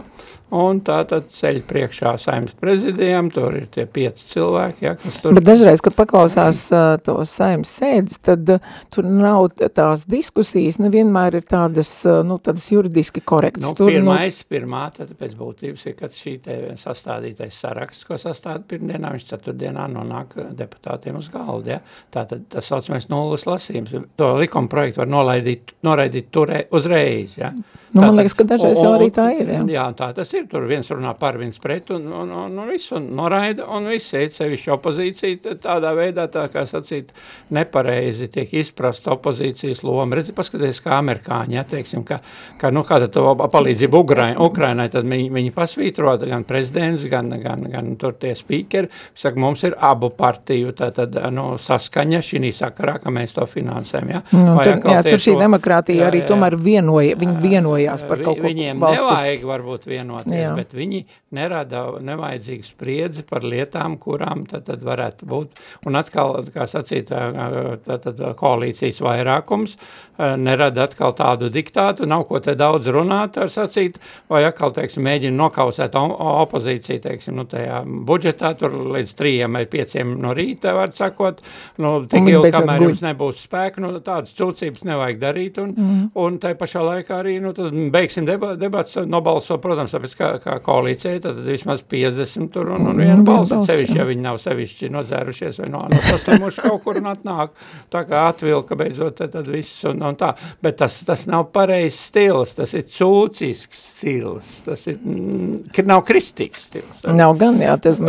un tātad ceļ priekšā saimas prezidijām, tur ir tie pieci cilvēki, jā, kas tur... Bet dažreiz, kad paklausās uh, to saimnes sēdes, tad uh, tur nav tās diskusijas, nevienmēr ir tādas, uh, nu, tādas juridiski korektas. Nu, tur, pirmais, pirmā, tad pēc būtības ir, kad šī te sastādītais saraksts, ko sastāda pirmdienā, viņš ceturtdienā nonāk deputātiem uz galda, ja? Tātad tas saucamais nulles lasījums. To likuma projektu var nolaidīt, noraidīt turē, uzreiz, ja? Nu, man liekas, ka dažreiz jau arī tā ir, jā. Jā, tā tas ir. Tur viens runā par, viens pret, un, un, un, un viss, un noraida, un viss iet sevišķi opozīcija tādā veidā, tā kā sacīt, nepareizi tiek izprast opozīcijas loma. Redzi, paskaties, kā amerikāņi, ja, teiksim, ka, ka nu, kāda to palīdzību Ukrainai, Ukrainai tad viņi, viņi pasvītro, gan prezidents, gan, gan, gan tur tie spīkeri, saka, mums ir abu partiju, tā tad, nu, saskaņa šī sakarā, ka mēs to finansējam, ja. Nu, tur, jā, tur šī to- demokrātija Jā, arī jā, tomēr vienoja, viņi vienojās par kaut ko Viņiem valstiski. nevajag varbūt vienoties, Jā. Bet viņi nerada nevajadzīgu spriedzi par lietām, kurām tad, tad varētu būt. Un atkal, kā sacīt, tad, tad koalīcijas vairākums nerada atkal tādu diktātu, nav ko te daudz runāt ar sacīt, vai atkal, teiksim, mēģina nokausēt opozīciju, teiksim, nu tajā budžetā tur līdz trījiem vai pieciem no rīta, var sakot, nu, tik ilgi, kamēr jums nebūs spēka, nu, tādas cūcības nevajag darīt, un, mm. un tai pašā laikā arī, nu, tad beigsim deba, debats, nobalso, protams, tāpēc kā, kā koalīcija, tad vismaz 50 tur un, un viena balsa, balss, sevišķi, ja viņi nav sevišķi nozērušies vai no, no saslimuši kaut kur un atnāk, tā kā atvilka beidzot tad, tad viss un, un tā, bet tas, tas nav pareizs stils, tas ir cūcisks stils, tas ir, mm, nav kristīgs stils. Nav gan, jā, tas,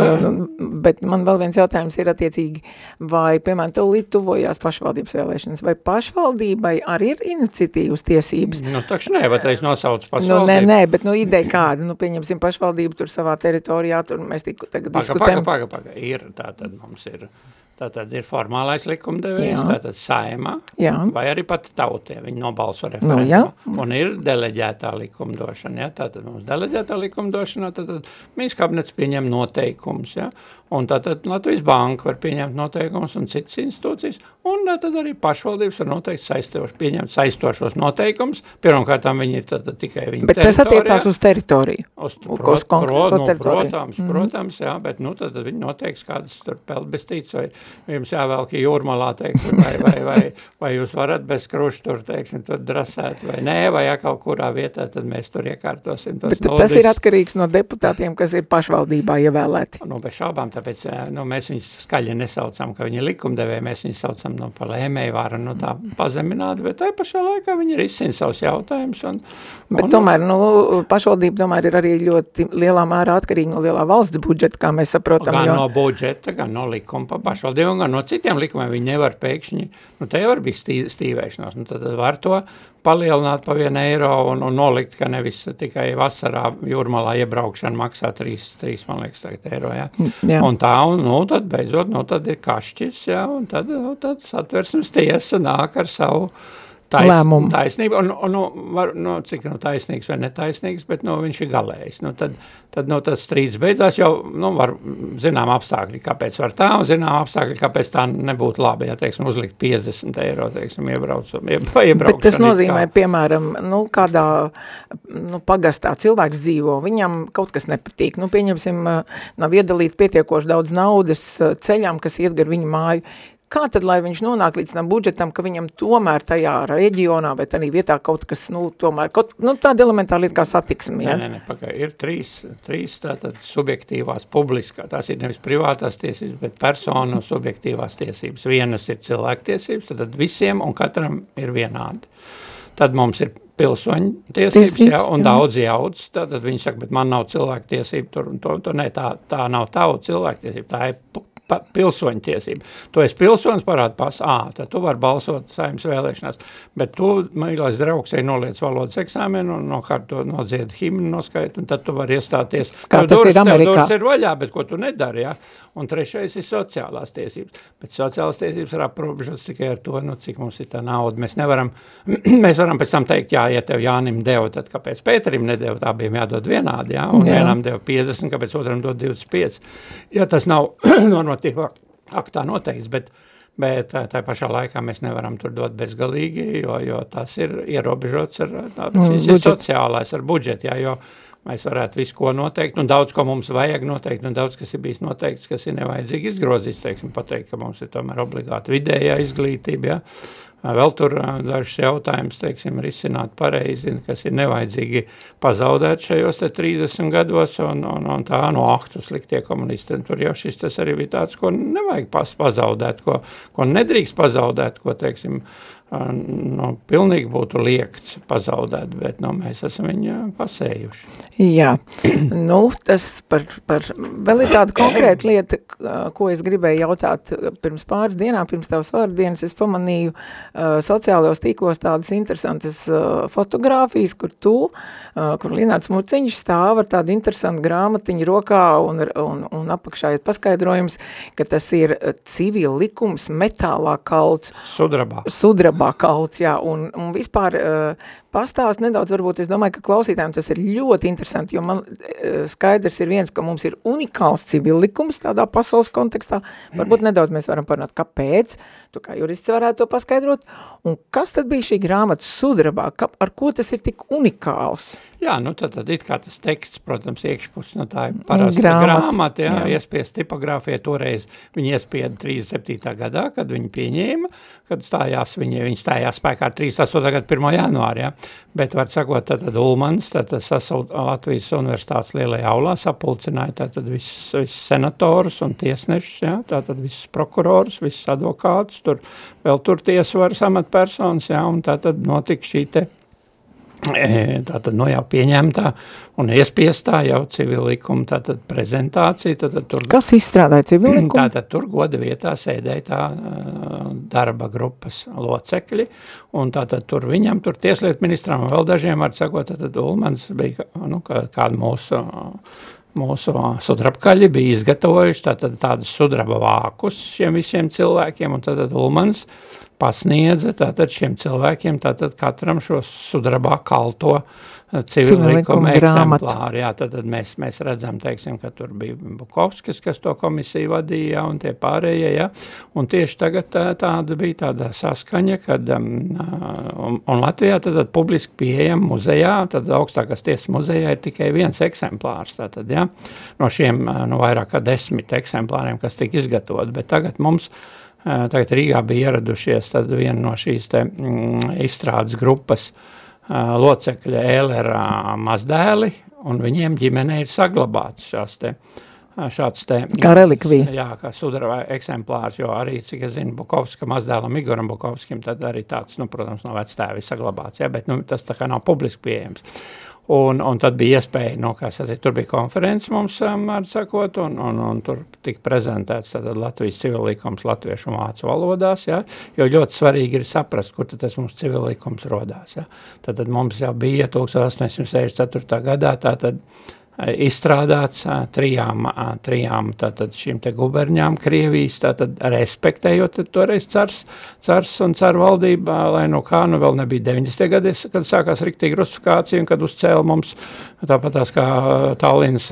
bet man vēl viens jautājums ir attiecīgi, vai, piemēram, tūlīt tuvojās pašvaldības vēlēšanas, vai pašvaldībai arī ir iniciatīvas tiesības? Nu, takš nē, bet es nosaucu Nu, pašvaldību. nē, nē, bet nu ideja kāda, nu, pieņemsim pašvaldību tur savā teritorijā, tur mēs tik, tagad Paga, paga, diskutējam. paga, paga. Ir tā, tad mums ir Tātad ir formālais likumdevējs, Jā. tātad saima, Jā. vai arī pat tautie, viņi nobalso Nu, referendumā. jā. un ir deleģētā likumdošana, ja? tātad mums deleģētā likumdošanā, tātad Mīns kabinets pieņem noteikums, ja? Un tātad Latvijas banka var pieņemt noteikumus un citas institūcijas, un tad arī pašvaldības var noteikt saistošos, pieņemt saistošos noteikumus, pirmkārtām viņi ir tātad tikai viņi Bet tas attiecās uz teritoriju. Uz, Uz prot, konkrēto prot, nu, teritoriju. protams, mm. protams, jā, bet nu, tad viņi noteiks kādas tur peldbestītes, vai jums jāvelk jūrmalā, teiksim, vai, vai, vai, vai jūs varat bez kruša tur, teiksim, tur drasēt, vai nē, vai ja kaut kurā vietā, tad mēs tur iekārtosim tos Bet tas ir atkarīgs no deputātiem, kas ir pašvaldībā ievēlēti. Nu, bez šaubām, tāpēc jā, nu, mēs viņus skaļi nesaucam, ka viņi ir likumdevēji, mēs viņus saucam nu, par lēmēju vāru, nu, tā pazemināti, bet tai pašā laikā viņi risina savus jautājumus. Un, Bet un, tomēr, nu, pašvaldība tomēr ir arī ļoti lielā mērā atkarīga no lielā valsts budžeta, kā mēs saprotam. Gan jo... no budžeta, gan no likuma pa pašvaldībām, gan no citiem likumiem. Viņi nevar pēkšņi, nu te var būt stī, stīvēšanās, nu tad var to palielināt pa vienu eiro un, un nolikt, ka nevis tikai vasarā jūrmalā iebraukšana maksā 3, 3 man liekas, tagad eiro, jā. Jā. Un tā, un, nu, tad beidzot, nu, tad ir kašķis, jā, un tad, nu, tad satversmes tiesa nāk ar savu tais, Lēmumu. taisnību, un, un nu, var, nu, cik nu, taisnīgs vai netaisnīgs, bet nu, viņš ir galējs. Nu, tad, tad nu, tas strīds beidzās, jo nu, var zinām apstākļi, kāpēc var tā, un zinām apstākļi, kāpēc tā nebūtu labi, ja, teiksim, uzlikt 50 eiro, teiksim, iebraucam, iebraucam. Bet tas nozīmē, piemēram, nu, kādā nu, pagastā cilvēks dzīvo, viņam kaut kas nepatīk. Nu, pieņemsim, nav iedalīts pietiekoši daudz naudas ceļām, kas iet gar viņu māju. Kā tad, lai viņš nonāk līdz tam budžetam, ka viņam tomēr tajā reģionā vai tādā vietā kaut kas, nu, tomēr, kaut, nu, tāda elementāra lieta kā satiksme, ja? Nē, nē, nē, pagai, ir trīs, trīs tātad subjektīvās publiskā, tās ir nevis privātās tiesības, bet personu subjektīvās tiesības. Vienas ir cilvēktiesības, tad visiem un katram ir vienādi. Tad mums ir pilsoņu tiesības, Tiesības, ja, un jā. daudz jaudas, tad viņi saka, bet man nav cilvēktiesība tur un to, to nē, tā, tā nav tava cilvēktiesība, tā ir pilsoņu tiesība. Tu esi pilsonis, parāda pas, ā, tad tu vari balsot saimnes vēlēšanās, bet tu, mīlais draugs, ej noliec valodas eksāmenu nokārto nodzied himnu noskait, un tad tu vari iestāties. Kā tas durvis- ir Amerikā. Durvis ir vaļā, bet ko tu nedari, ja? Un trešais ir sociālās tiesības. Bet sociālās tiesības ir aprobežotas tikai ar to, nu, cik mums ir tā nauda. Mēs nevaram, mēs varam pēc tam teikt, jā, ja tev Jānim deva, tad kāpēc Pēterim nedeva, tā abiem jādod vienādi, jā, un Jā. vienam deva 50, kāpēc otram dod 25. Ja tas nav normatīvā aktā noteikts, bet Bet tā, pašā laikā mēs nevaram tur dot bezgalīgi, jo, jo tas ir ierobežots ar, ar, ir budžetu. sociālais, ar budžetu. Jā, jo mēs varētu visu ko noteikt, un daudz ko mums vajag noteikt, un daudz kas ir bijis noteikts, kas ir nevajadzīgi izgrozīts. Teiksim, pateikt, ka mums ir tomēr obligāti vidējā izglītība. Ja? Vēl tur ā, dažs jautājums, teiksim, risināt pareizi, kas ir nevajadzīgi pazaudēt šajos te 30 gados, un, un, un tā, no ahtu sliktie komunisti, un tur jau šis tas arī bija tāds, ko nevajag pazaudēt, ko, ko nedrīkst pazaudēt, ko, teiksim, ā, nu, pilnīgi būtu liekts pazaudēt, bet, nu, mēs esam viņu pasējuši. Jā, nu, tas par, par, vēl ir tāda konkrēta lieta, ko es gribēju jautāt pirms pāris dienām, pirms tavas vārdienas, es pamanīju uh, sociālajos tīklos tādas interesantas uh, fotogrāfijas, kur tu, uh, kur Lināts Murciņš stāv ar tādu interesantu grāmatiņu rokā un, un, un apakšā ir paskaidrojums, ka tas ir civil likums metālā kalts Sudrabā. sudrabā kalts, jā, un, un vispār uh, pastāst nedaudz, varbūt es domāju, ka klausītājiem tas ir ļoti interesanti, jo man uh, skaidrs ir viens, ka mums ir unikāls civillikums tādā pasaules kontekstā, varbūt nedaudz mēs varam parunāt, kāpēc, tu kā jurists varētu to paskaidrot, un kas tad bija šī grāmata sudrabā, ka, ar ko tas ir tik unikāls? Jā, nu tad, tad it kā tas teksts, protams, iekšpus, nu tā ir parasta Grāmata, grāmata, jā, jā. iespiest tipogrāfijā toreiz, viņi iespieda 37. gadā, kad viņi pieņēma, kad stājās, viņi, viņi stājās spēkā 38. gada 1. janvārī, jā. Bet var sakot, tad, tad Ulmans, tad sasaukt Latvijas universitātes lielajā aulā, sapulcināja tātad visus, visus senatorus un tiesnešus, jā, tātad visus prokurorus, visus advokātus, tur vēl tur tiesvaras amatpersonas, jā, un tātad notika šī te Tātad nu, jau pieņemtā un iespiestā jau civil likuma tātad prezentācija. Tātad tur, Kas izstrādāja civillikumu? tātad tur goda vietā sēdēja tā darba grupas locekļi, un tātad tur viņam, tur tieslietu ministram un vēl dažiem, var sakot, tātad Ulmans bija nu, kā, kāda mūsu mūsu sudrabkaļi bija izgatavojuši tātad tādus sudraba vākus šiem visiem cilvēkiem, un tad Ulmans pasniedza tātad šiem cilvēkiem tātad katram šo sudrabā kalto civillikuma eksemplāri. Jā, tad, tad mēs, mēs redzam, teiksim, ka tur bija Bukovskis, kas to komisiju vadīja, un tie pārējie, jā. Un tieši tagad tā, tāda bija tāda saskaņa, kad, um, un, Latvijā tad, tad publiski pieejam muzejā, tad augstākās tiesas muzejā ir tikai viens eksemplārs, tātad, jā, no šiem, no vairāk kā desmit eksemplāriem, kas tika izgatavot, bet tagad mums, tagad Rīgā bija ieradušies viena no šīs te mm, izstrādes grupas, uh, locekļa Ēlera mazdēli, un viņiem ģimenē ir saglabāts šās te, šāds te... Kā relikvija. Jā, kā sudrava eksemplārs, jo arī, cik es zinu, Bukovska mazdēlam Igoram Bukovskim, tad arī tāds, nu, protams, no vectēvi saglabāts, jā, bet, nu, tas tā kā nav publiski pieejams. Un, un tad bija iespēja, nu, sacīt, tur bija konferences mums, ar sakot, un, un, un tur tika prezentēts tad Latvijas civilīkums latviešu un vācu valodās, ja, jo ļoti svarīgi ir saprast, kur tas mums civilīkums rodās. Ja. Tad, tad mums jau bija 1864. gadā, tātad izstrādāts trijām, trijām tātad šīm te guberņām Krievijas, tātad respektējot toreiz cars, cars un caru valdībā, lai no kā, nu vēl nebija 90. gadi, kad sākās riktīgi rusifikācija un kad uzcēla mums tāpat tās kā Tallinas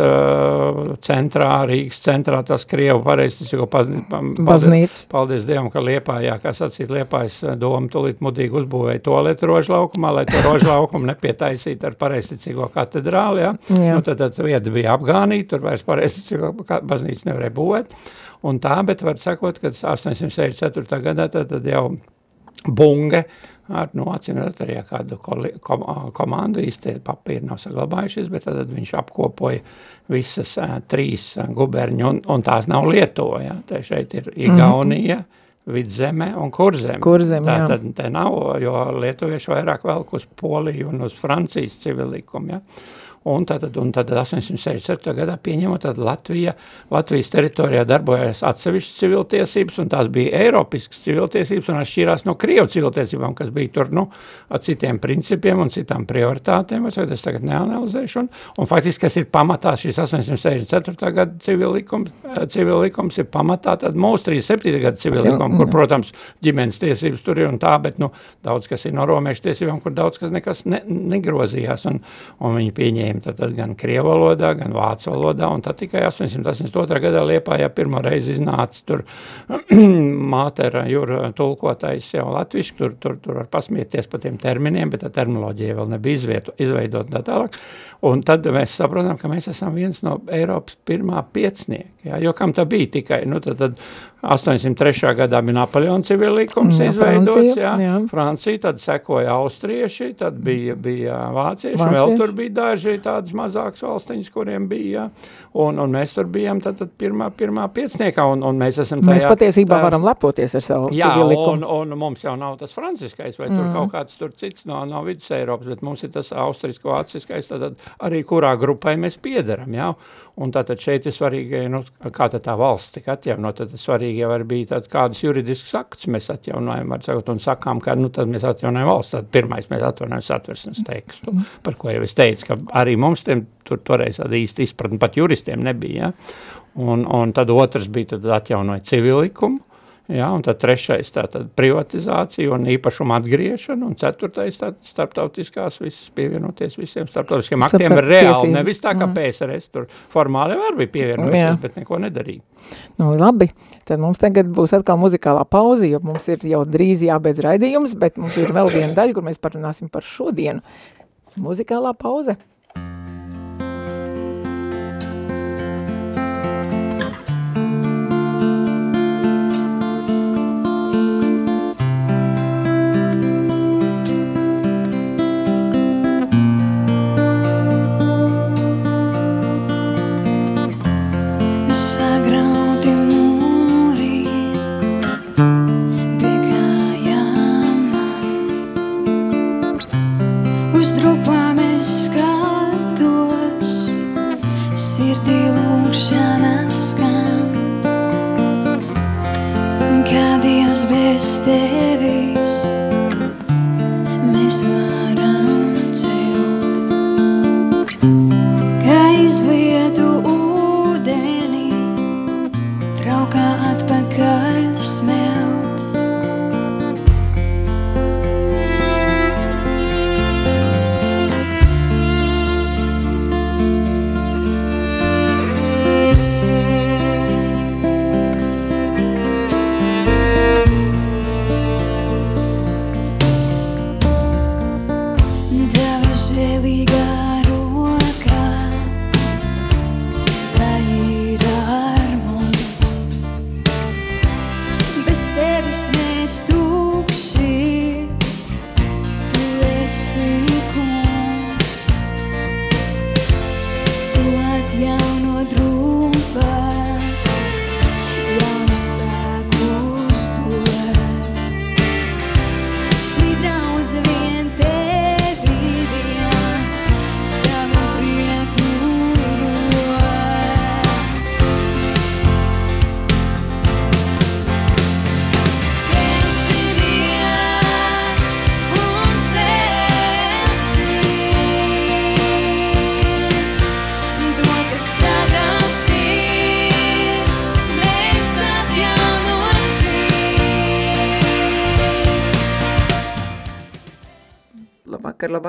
centrā, Rīgas centrā, tās Krievu pareizticīgo baznīca. Paldies Dievam, ka Liepājā, kā sacīt, Liepājas doma tulīt mudīgi uzbūvēja toaletu rožlaukumā, lai to rožlaukumu nepietaisītu ar pareizticīgo katedrāli, ja? Jā. Nu, tad, tad vieta bija apgānīta, tur vairs pareizticīgo baznīcu nevarēja būvēt. Un tā, bet var sakot, ka 864. gadā tad, tad jau bunge ar, nu, atcīmredzot arī kādu kom, komandu, īsti papīri nav saglabājušies, bet tad viņš apkopoja visas uh, trīs guberņu, un, un tās nav Lietuva, ja? te šeit ir Igaunija, mm -hmm. Vidzeme un Kurzeme. Kurzeme, tā jā. tad te nav, jo lietuvieši vairāk velk uz Poliju un uz Francijas civilikumu, ja? Un tad, un tad 867. gadā pieņemot, tad Latvija, Latvijas teritorijā darbojas atsevišķas civiltiesības, un tās bija Eiropiskas civiltiesības, un atšķīrās no Krievu civiltiesībām, kas bija tur, nu, ar citiem principiem un citām prioritātēm, es tagad, tagad neanalizēšu, un, un faktiski, kas ir pamatā šis 864. gada civillikums, civillikums ir pamatā mūsu 37. gada civillikums, kur, protams, ģimenes tiesības tur ir un tā, bet, nu, daudz kas ir no romiešu tiesībām, kur daudz kas nekas ne, negrozījās, un, un viņi pieņēma pieejami tad gan krievu valodā, gan vācu valodā, tad tikai 882. gadā Liepājā pirmo reizi iznāca tur mātera jūra tulkotais jau latviski, tur, tur, tur var pasmieties par tiem terminiem, bet tā terminoloģija vēl nebija izvieto, izveidota tā tālāk, un tad mēs saprotam, ka mēs esam viens no Eiropas pirmā piecnieka, jā, jo kam tā bija tikai, nu tad, tad 803. gadā bija Napoleona civillikums jā, izveidots, Francija, jā, jā. Francija, tad sekoja austrieši, tad bija, bija vācieši, vācieši, vēl tur bija daži tādas mazākas valstiņas, kuriem bija, jā, un, un mēs tur bijām tad, tad pirmā, pirmā piecniekā, un, un mēs esam tajā. Mēs patiesībā tā, varam lepoties ar savu jā, civilikumu. Un, un mums jau nav tas franciskais, vai mm. tur kaut kāds tur cits no, no vidus Eiropas, bet mums ir tas austrisko-vāciskais, tad arī kurā grupai mēs piedaram, jā, Un tātad šeit ir svarīgi, nu, kā tā valsts tika atjaunota. Tad svarīgi jau bija tād, kādus juridiskus aktus mēs atjaunojam, sakot, un sakām, ka nu, tad mēs atjaunojam valsts. Tad pirmais mēs atjaunojam satversmes tekstu, par ko jau es teicu, ka arī mums tiem tur toreiz tāda īsti izpratne pat juristiem nebija. Ja? Un, un tad otrs bija, tad atjaunoja civilikumu, Ja, un tad trešais tātad privatizācija un īpašuma atgriešana, un ceturtais tātad starptautiskās visas pievienoties visiem starptautiskiem aktiem ir reāli, nevis tā kā mm. PSRS tur formāli var bija pievienoties, Jā. bet neko nedarīja. Nu, labi, tad mums tagad būs atkal muzikālā pauze, jo mums ir jau drīz jābeidz raidījums, bet mums ir vēl viena daļa, kur mēs parunāsim par šodienu. Muzikālā pauze.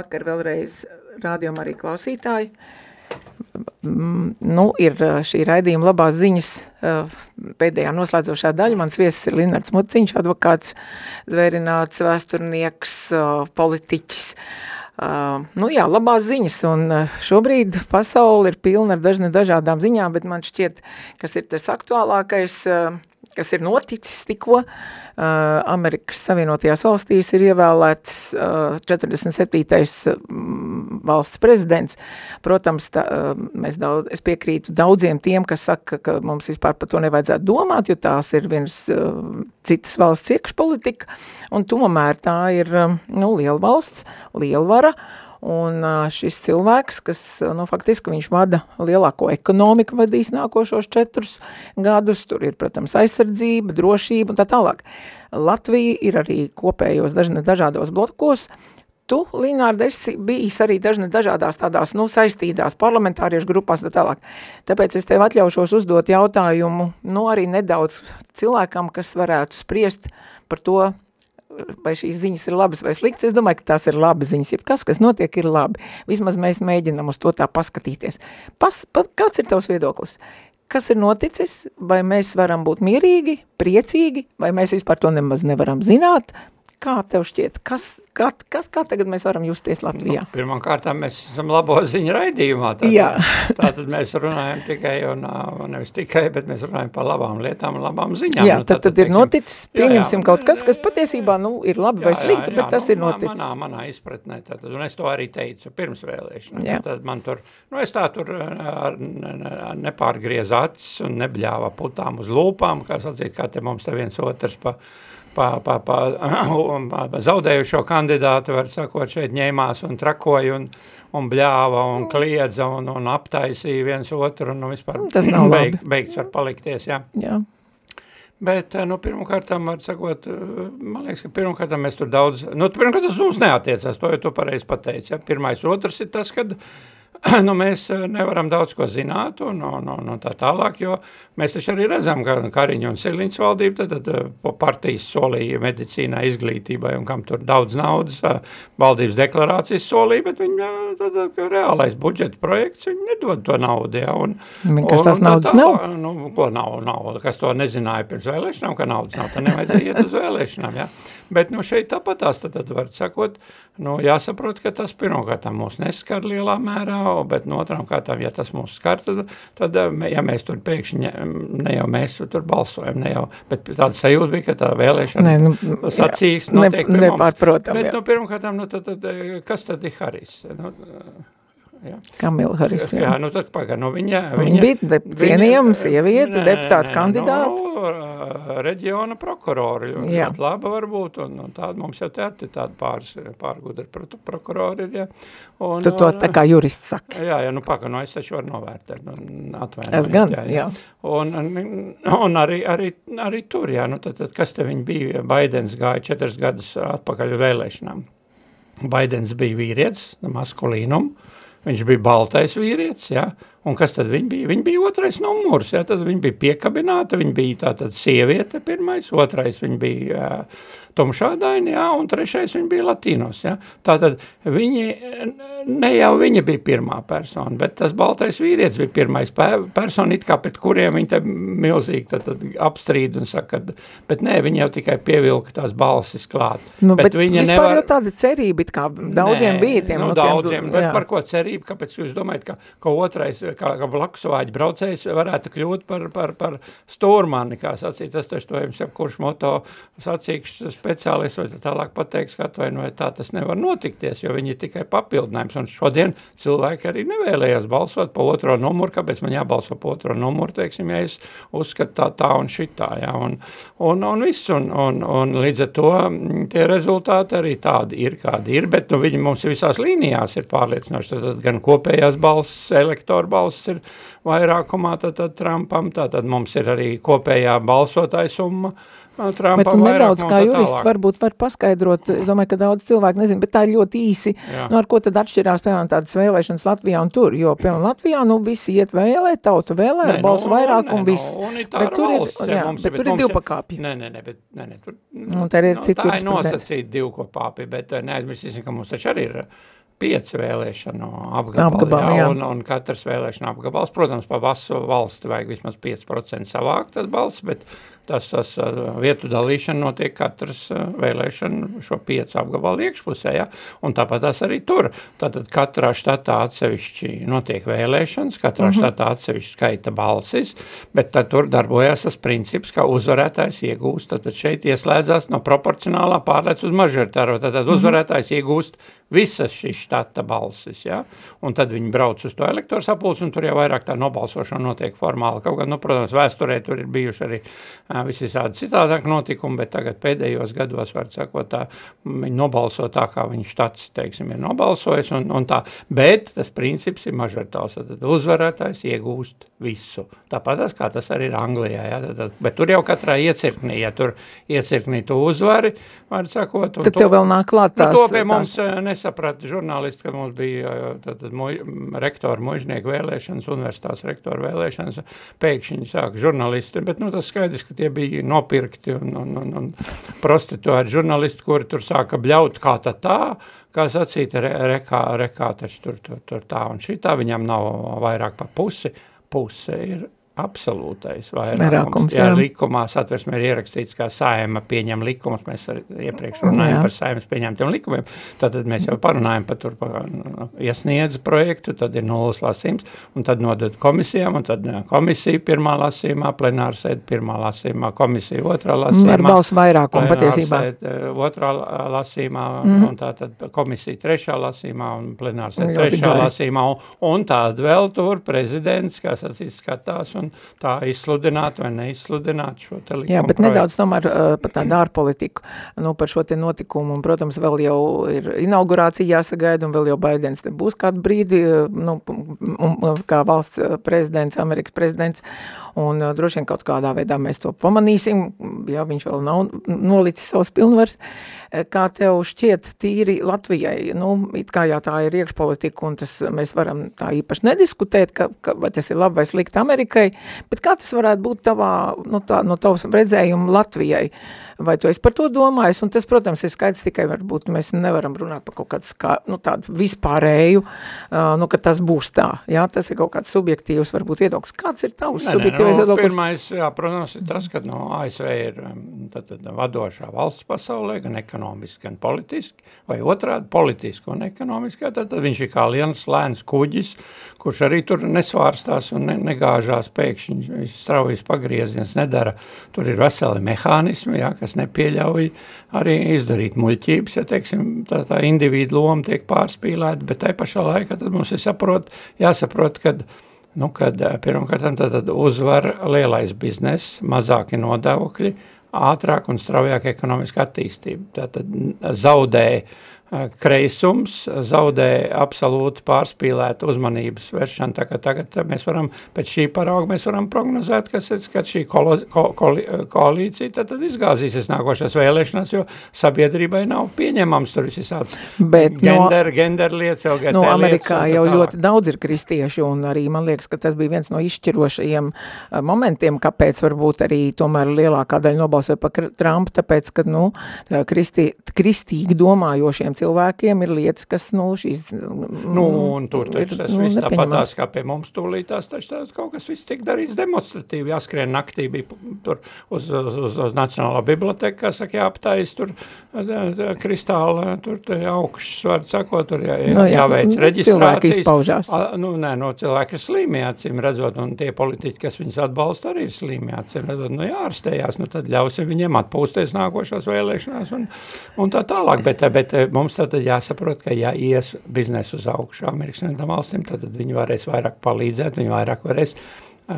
Labvakar, vēlreiz rādījumā arī klausītāji. Mm, Nu, ir šī raidījuma labās ziņas pēdējā noslēdzošā daļa. Mans viesis ir Linards Muciņš, advokāts, zvērināts, vēsturnieks, politiķis. Uh, nu jā, labās ziņas, un šobrīd pasauli ir pilna ar dažne dažādām ziņām, bet man šķiet, kas ir tas aktuālākais, uh, kas ir noticis tikko, uh, Amerikas Savienotajās valstīs ir ievēlēts uh, 47. mm, valsts prezidents. Protams, tā, uh, mēs daudz, es piekrītu daudziem tiem, kas saka, ka mums vispār par to nevajadzētu domāt, jo tās ir viens uh, citas valsts iekšpolitika, un tomēr tā ir uh, nu, liela valsts, lielvara, Un šis cilvēks, kas, nu, faktiski viņš vada lielāko ekonomiku, vadīs nākošos četrus gadus, tur ir, protams, aizsardzība, drošība un tā tālāk. Latvija ir arī kopējos dažne dažādos blokos, Tu, Līnārda, esi bijis arī dažne dažādās tādās, nu, saistītās parlamentāriešu grupās tā tālāk. Tāpēc es tev atļaušos uzdot jautājumu, nu, arī nedaudz cilvēkam, kas varētu spriest par to, vai šīs ziņas ir labas vai sliktas, es domāju, ka tās ir labas ziņas, ja kas, kas notiek, ir labi. Vismaz mēs mēģinam uz to tā paskatīties. Pas, pa, kāds ir tavs viedoklis? Kas ir noticis, vai mēs varam būt mierīgi, priecīgi, vai mēs vispār to nemaz nevaram zināt? Kā tev šķiet, kas, kā, kas, kā tagad mēs varam justies Latvijā? Nu, Pirmām kārtām mēs esam labo ziņu raidījumā. Tātad, Jā. tātad mēs runājam tikai, un ā, nevis tikai, bet mēs runājam par labām lietām un labām ziņām. Jā, Nu, tad, tad ir teiksim, noticis, jā, jā, pieņemsim kaut kas, kas patiesībā, nu, ir labi vai slikti, bet tas nu, ir noticis. Manā, manā izpratnē, tātad, un es to arī teicu pirms vēlēšanām. Jā. Tad man tur, nu es tā tur ar, nepārgriez acis un nebļāva putām uz lūpām, kā sacīt, kā te mums te viens otrs pa, pa, pa, pa, zaudējušo kandidātu, var sakot, šeit ņēmās un trakoja un, un bļāva un kliedza un, un aptaisīja viens otru un nu, vispār Tas nav labi. beig, beigts var palikties, jā. Jā. Bet, nu, pirmkārt, var sakot, man liekas, ka pirmkārt mēs tur daudz, nu, pirmkārt, tas mums neatiecās, to jau tu pareizi pateici, ja? Pirmais, otrs ir tas, kad nu, mēs nevaram daudz ko zināt un, un, un, un tā tālāk, jo mēs taču arī redzam, ka Kariņa un Siliņas valdība tad, tad eh, partijas solīja medicīnā izglītībai un kam tur daudz naudas, eh, valdības deklarācijas solīja, bet viņi, eh, tad, tad, reālais budžeta projekts, nedod to naudu, ja, un, Vienkārši tās un tā naudas tālāk, Nu, ko nav, nav, kas to nezināja pirms vēlēšanām, ka naudas nav, tad nevajadzēja iet uz vēlēšanām, ja. Bet, nu, šeit tāpat tās, tad, tad var sakot, nu, jāsaprot, ka tas pirmkārt mūs neskar lielā mērā, bet no otram kārtām, ja tas mūs skar, tad, tad, ja mēs tur pēkšņi, ne- ne jau mēs tur balsojam, ne jau, bet tāda sajūta bija, ka tā vēlēšana Nē, nu, sacīks notiek ne- pie mums. nepārprotam, Bet, jā. nu, pirmkārt, nu, tad, tad, kas tad ir Haris? Nu, jā. Kamila Haris, jā. Jā, nu tad pagaid, nu viņa... Viņa bija de- cienījama sieviete, Nē, deputāta nē, kandidāte. Nu, reģiona prokurori, ļoti Jā. laba varbūt, un, un tāda mums jau te ir tāda pāris, pārgudri pro, prokurori ir, jā. Un, Tu to un, tā kā jurists saki. Jā, jā, nu paka, nu es taču varu novērtēt, nu, atvainojiet. Es gan, jā. Un, un, un arī, arī, arī tur, jā, nu tad, tad kas te viņi bija, Baidens gāja četras gadus atpakaļ vēlēšanām. Baidens bija vīrietis, maskulīnum, viņš bija baltais vīrietis, ja? un kas tad viņi bija? Viņi bija otrais numurs, ja? tad viņi bija piekabināta, viņi bija tātad sieviete pirmais, otrais viņi bija uh, tumšādaini, ja? un trešais viņi bija latīnos, ja? tātad viņi, ne jau viņa bija pirmā persona, bet tas baltais vīrietis bija pirmais pe- persona, it kā pret kuriem viņi te milzīgi tad, tad apstrīd un saka, bet nē, viņi jau tikai pievilka tās balsis klāt. Nu, bet, bet viņa vispār nevar- jau tāda cerība, it kā daudziem Nē, bija tiem. nu, nu, tiem- daudziem, bet jā. par ko cerību, kāpēc jūs domājat, ka, ka otrais, kā, kā blakusvāģi braucējs varētu kļūt par, par, par stūrmani, kā sacīt, tas taču to jums jau kurš moto sacīkšu speciālists vai tālāk pateiks, ka atvainojiet, tā tas nevar notikties, jo viņi ir tikai papildinājums, un šodien cilvēki arī nevēlējās balsot pa otro numuru, kāpēc man jābalso pa otro numuru, teiksim, ja es uzskatu tā, tā un šitā, jā, un, un, un viss, un, un, un līdz ar to mm, tie rezultāti arī tādi ir, kādi ir, bet nu, viņi mums visās līnijās ir pārliecinoši, tad, tad gan kopējās balss, elektoru balss ir vairākumā, tad, tad Trumpam, tad mums ir arī kopējā balsotāja summa, Trumpam Bet tu nedaudz kā tā jurists tālāk. varbūt var paskaidrot, es domāju, ka daudz cilvēku nezinu, bet tā ir ļoti īsi, Jā. nu ar ko tad atšķirās, piemēram, tādas vēlēšanas Latvijā un tur, jo, piemēram, Latvijā, nu, visi iet vēlē, tauta vēlē, ar Nē, balsu nu, vairākumu, nē, viss. Nu, unitāra Bet tur ir- valsts, jā, mums bet tur ir divpakāpji. Nē, nē, nē, bet, nē, nē, tur, Un te ir cita tā ir nosacīta divkopāpi, bet eh, neaizmirsīsim, ka mums taču arī ir pieci vēlēšanu apgabali, Apgabali, jā. un, un katrs vēlēšana apgabals, protams, pa vasu valsti vajag vismaz 5% savākt tas balss, bet tas, tas eh, vietu dalīšana notiek katras eh, vēlēšana šo piecu apgabalu iekšpusē, ja? un tāpat tas arī tur. Tātad katrā štatā atsevišķi notiek vēlēšanas, katrā mm -hmm. štatā atsevišķi skaita balsis, bet tad tur darbojas tas princips, ka uzvarētājs iegūst, tad šeit ieslēdzās no proporcionālā pārlēc uz mažoritāro, tad uzvarētājs iegūst visas šīs štata balsis, ja? un tad viņi brauc uz to elektoru sapulci, un tur jau vairāk tā nobalsošana notiek formāli. Kaut gan, nu, protams, vēsturē tur ir bijuši arī ā, visi tādi citādāk notikumi, bet tagad pēdējos gados, var sakot, tā, viņi nobalso tā, kā viņš štats, teiksim, ir nobalsojis, un, un tā, bet tas princips ir mažoritāls, tad uzvarētājs iegūst visu. Tāpat kā tas arī ir Anglijā, ja? tad, tad, bet tur jau katrā iecirknī, ja tur iecirknī tu uzvari, var sakot, Tad tev vēl nāk klāt Nu, tās. to pie tās- mums eh, nesaprata žurnālisti, ka mums bija eh, tātad muj- m, rektoru mužnieku vēlēšanas, universitātes rektoru vēlēšanas, pēkšņi sāka žurnālisti, bet nu, tas skaidrs, ka tie bija nopirkti un, un, un, un prostituēti žurnālisti, kuri tur sāka bļaut kā tā tā, kā sacīt, re, rekā, rekā taču tur, tur, tur tā un šitā, viņam nav vairāk pa pusi, puse ir absolūtais vairākums. Vairākums, jā, jā. likumā satversmē ir ierakstīts, kā saima pieņem likumus, mēs iepriekš runājam Jā. par saimas pieņemtiem likumiem, tad mēs jau parunājam par tur, pa, nu, iesniedz projektu, tad ir nulles lasījums, un tad nodod komisijām, un tad komisija pirmā lasījumā, plenāra sēde pirmā lasījumā, komisija otrā lasījumā. Ar balsu vairākumu patiesībā. Plenārsēde, eh, Otrā la- lasījumā, mm un tā tad komisija trešā lasījumā, un plenārsēde Ļoti trešā gari. lasījumā, un, un tāda vēl tur prezidents, kā sacīs, skatās, un tā izsludināt vai neizsludināt šo te likumu Jā, bet projektu. nedaudz tomēr uh, par tādu ārpolitiku, nu, par šo te notikumu, un, protams, vēl jau ir inaugurācija jāsagaida, un vēl jau Baidens te būs kādu brīdi, nu, un, kā valsts prezidents, Amerikas prezidents, un uh, droši vien kaut kādā veidā mēs to pamanīsim, ja viņš vēl nav nolicis savus pilnvars. Kā tev šķiet tīri Latvijai, nu, it kā jā, tā ir iekšpolitika, un tas mēs varam tā īpaši nediskutēt, ka, ka, vai tas ir labi vai slikti Amerikai, bet kā tas varētu būt tavā, nu, tā, no tavas redzējuma Latvijai? Vai tu esi par to domājis? Un tas, protams, ir skaidrs tikai varbūt mēs nevaram runāt par kaut kādu skā, nu, tādu vispārēju, uh, nu, ka tas būs tā. Jā, tas ir kaut kāds subjektīvs, varbūt viedoklis. Kāds ir tavs nē, subjektīvais nu, viedoklis? Pirmais, jā, protams, ir tas, ka no ASV ir tad, tad, vadošā valsts pasaulē, gan ekonomiski, gan politiski, vai otrādi politiski un ekonomiski. Tad, tad viņš ir kā liels lēns kuģis, kurš arī tur nesvārstās un ne, negāžās pēkšņi, straujas pagrieziens nedara. Tur ir veseli mehānismi, jā, kas nepieļauj arī izdarīt muļķības, ja teiksim, tā, tā individu loma tiek pārspīlēta, bet tai pašā laikā mums ir saprot, jāsaprot, kad Nu, kad eh, pirmkārt tad, tad uzvar lielais bizness, mazāki nodokļi, ātrāk un straujāk ekonomiska attīstība. Tātad n- zaudē eh, kreisums, zaudē absolūti pārspīlētu uzmanības vēršanu. Tā tagad eh, mēs varam, pēc šī parauga mēs varam prognozēt, kas kad šī kolo, ko, koli, koalīcija tad, tad izgāzīsies nākošās vēlēšanās, jo sabiedrībai nav pieņemams tur visāds Bet no- gender, gender lietas, LGBT lietas Amerikā tā jau tālāk. ļoti daudz ir kristiešu, un arī man liekas, ka tas bija viens no izšķirošajiem eh, momentiem, kāpēc varbūt arī tomēr lielākā daļa nobalsoja par Trumpu, tāpēc, ka, nu, tā kristī, kristīgi domājošiem cilvēkiem ir lietas, kas, nu, šīs... Nu, un tur taču tas nu, viss tāpatās kā pie mums tūlītās, taču tāds kaut kas viss tik darīts demonstratīvi, jāskrien naktī bija tur uz, uz, uz, uz Nacionālā biblioteka, kā saka, jāaptais tur eh, eh, kristāla, tur te augšas, var sakot, tur jā, jā, Nu, jā, jāveic nu, cilvēki reģistrācijas. izpaužās. A, Nu, nē, no cilvēki ir slīmi, acīm redzot, un tie politiķi, kas viņus atbalsta, arī ir slīmi, acīm redzot, nu jārastējās, nu tad ļausim viņiem atpūsties nākošās vēlēšanās un, un tā tālāk, bet, bet eh, mums tad jāsaprot, ka ja ies biznesu uz augšu Amerikas Savienotām valstīm, tad viņi varēs vairāk palīdzēt, viņi vairāk varēs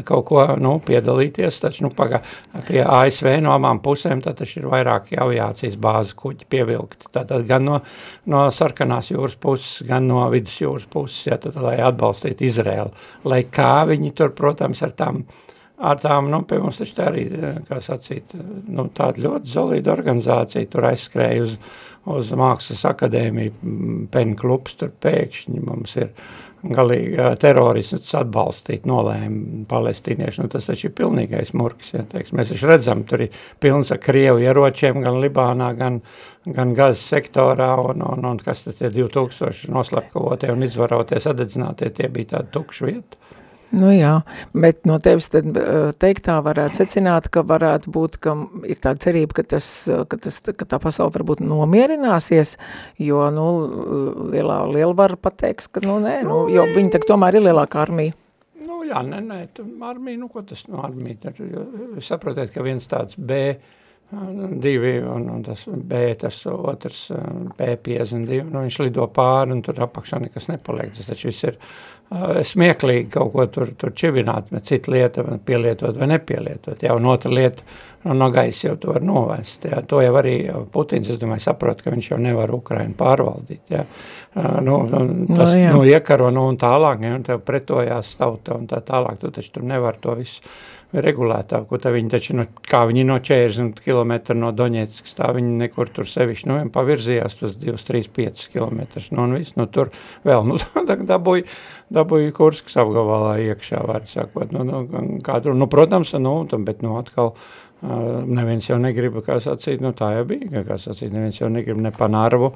kaut ko, nu, piedalīties, taču, nu, paga, pie ASV no abām pusēm, ir vairāki aviācijas bāzes kuģi pievilkti, tātad gan no, no sarkanās jūras puses, gan no vidus jūras puses, ja, tad, lai atbalstītu Izraelu, lai kā viņi tur, protams, ar tām, ar tām, nu, pie mums taču tā arī, kā sacīt, nu, tāda ļoti solīda organizācija tur aizskrēja uz, uz Mākslas akadēmiju, m, pen klubs tur pēkšņi mums ir galīgi ā, teroristus atbalstīt, nolēma palestīnieši, nu tas taču ir pilnīgais murks, ja, teiks, mēs taču redzam, tur ir pilns ar Krievu ieročiem, gan Libānā, gan, gan gazas sektorā, un, un, un kas tad tie 2000 noslapkavotie un izvarotie sadedzinātie, tie bija tādi tukši vieta. Nu jā, bet no tevis tad eh, teiktā varētu secināt, ka varētu būt, ka ir tāda cerība, ka, tas, eh, ka, tas, ka tā pasaule varbūt nomierināsies, jo, nu, lielā lielvara pateiks, ka, nu, nē, nu, jo viņi tak tomēr ir lielāka armija. Nu, jā, nē, nē, armija, nu, ko tas, nu, armija, saprotiet, ka viens tāds B, divi, un, un tas B, tas otrs B52, nu, viņš lido pāri, un tur apakšā nekas nepaliek, tas taču viss ir smieklīgi kaut ko tur, tur čivināt, bet cita lieta, vai pielietot vai nepielietot, jā, un otra lieta, nu, no gaisa jau to var novest, jā, to jau arī Putins, es domāju, saprot, ka viņš jau nevar Ukrainu pārvaldīt, jā, uh, nu, nu, tas, jā. nu, iekaro, nu, un tālāk, ja, un tev pretojās tauta, un tā tālāk, tu taču tur nevar to visu regulētāk, ko tā viņi taču, nu, kā viņi no 40 km no Doņetskas, tā viņi nekur tur sevišķi, nu, pavirzījās tos 2, 3, 5 km, nu, un viss, nu, tur vēl, nu, tā dabūja, dabūja Kurskas apgabalā iekšā, var sakot, nu, nu, kā tur, nu, protams, nu, bet, nu, atkal, Uh, neviens jau negrib, kā sacīt, nu tā jau bija, kā sacīt, neviens jau negrib ne pa Narvu,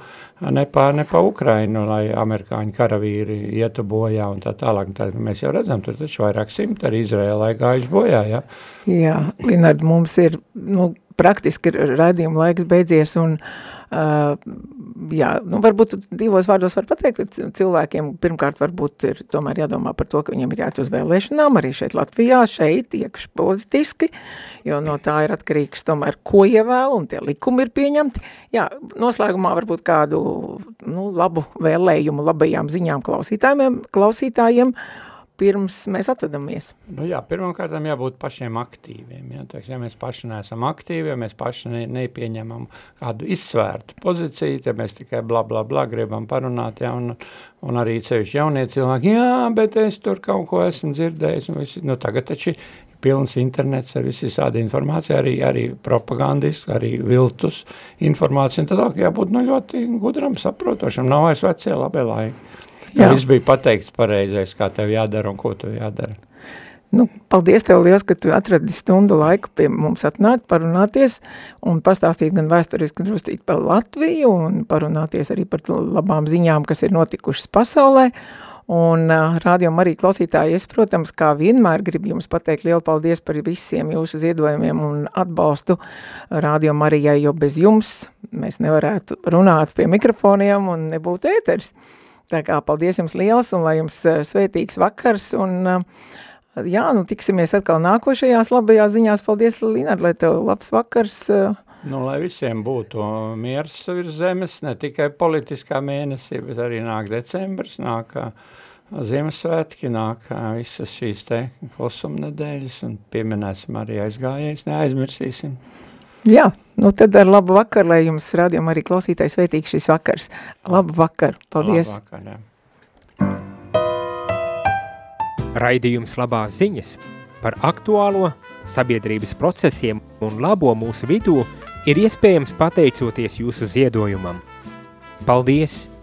ne pa, ne pa Ukrainu, lai amerikāņu karavīri ietu bojā un tā tālāk. Tā, mēs jau redzam, tur taču vairāk simt arī Izrēlai gājuši bojā, ja? Jā, Linard, mums ir, nu, praktiski raidījuma laiks beidzies un, uh, jā, nu, varbūt divos vārdos var pateikt, ka cilvēkiem pirmkārt varbūt ir tomēr jādomā par to, ka viņiem ir jāiet uz vēlēšanām, arī šeit Latvijā, šeit iekš politiski, jo no tā ir atkarīgs tomēr, ko ievēl, un tie likumi ir pieņemti. Jā, noslēgumā varbūt kādu, nu, labu vēlējumu, labajām ziņām klausītājiem, klausītājiem, pirms mēs atvedamies. Nu jā, pirmkārt, jābūt pašiem aktīviem. Ja, Teiks, ja mēs paši neesam aktīvi, ja mēs paši ne, nepieņemam kādu izsvērtu pozīciju, ja mēs tikai bla, bla, bla gribam parunāt, ja, un, un arī sevišķi jaunie cilvēki, jā, bet es tur kaut ko esmu dzirdējis, un visi, nu tagad taču pilns internets ar visu tādu informāciju, arī, arī propagandisku, arī viltus informāciju, tad jābūt nu, ļoti gudram, saprotošam, nav vairs vecie labie laiki. Jā. Viss bija pateikts pareizais, kā tev jādara un ko tev jādara. Nu, paldies tev liels, ka tu atradi stundu laiku pie mums atnākt, parunāties un pastāstīt gan vēsturiski druscīt par Latviju un parunāties arī par labām ziņām, kas ir notikušas pasaulē. Un uh, rādījumam arī klausītāji, es, protams, kā vienmēr gribu jums pateikt lielu paldies par visiem jūsu ziedojumiem un atbalstu rādījumam arī, jo bez jums mēs nevarētu runāt pie mikrofoniem un nebūtu ēters. Tā kā paldies jums liels un lai jums uh, svētīgs vakars un uh, jā, nu tiksimies atkal nākošajās labajās ziņās. Paldies, Linard, lai tev labs vakars. Uh, Nu, lai visiem būtu miers virs zemes, ne tikai politiskā mēnesī, bet arī nāk decembris, nāk Ziemassvētki, nāk visas šīs te klusuma nedēļas un pieminēsim arī aizgājējus, neaizmirsīsim. jā, nu tad ar labu vakaru, lai jums rādījumam arī klausītājs svētīgs šis vakars. Labu vakaru, paldies. Labvakar, jā. Raidījums labās ziņas par aktuālo sabiedrības procesiem un labo mūsu vidū ir iespējams pateicoties jūsu ziedojumam. Paldies!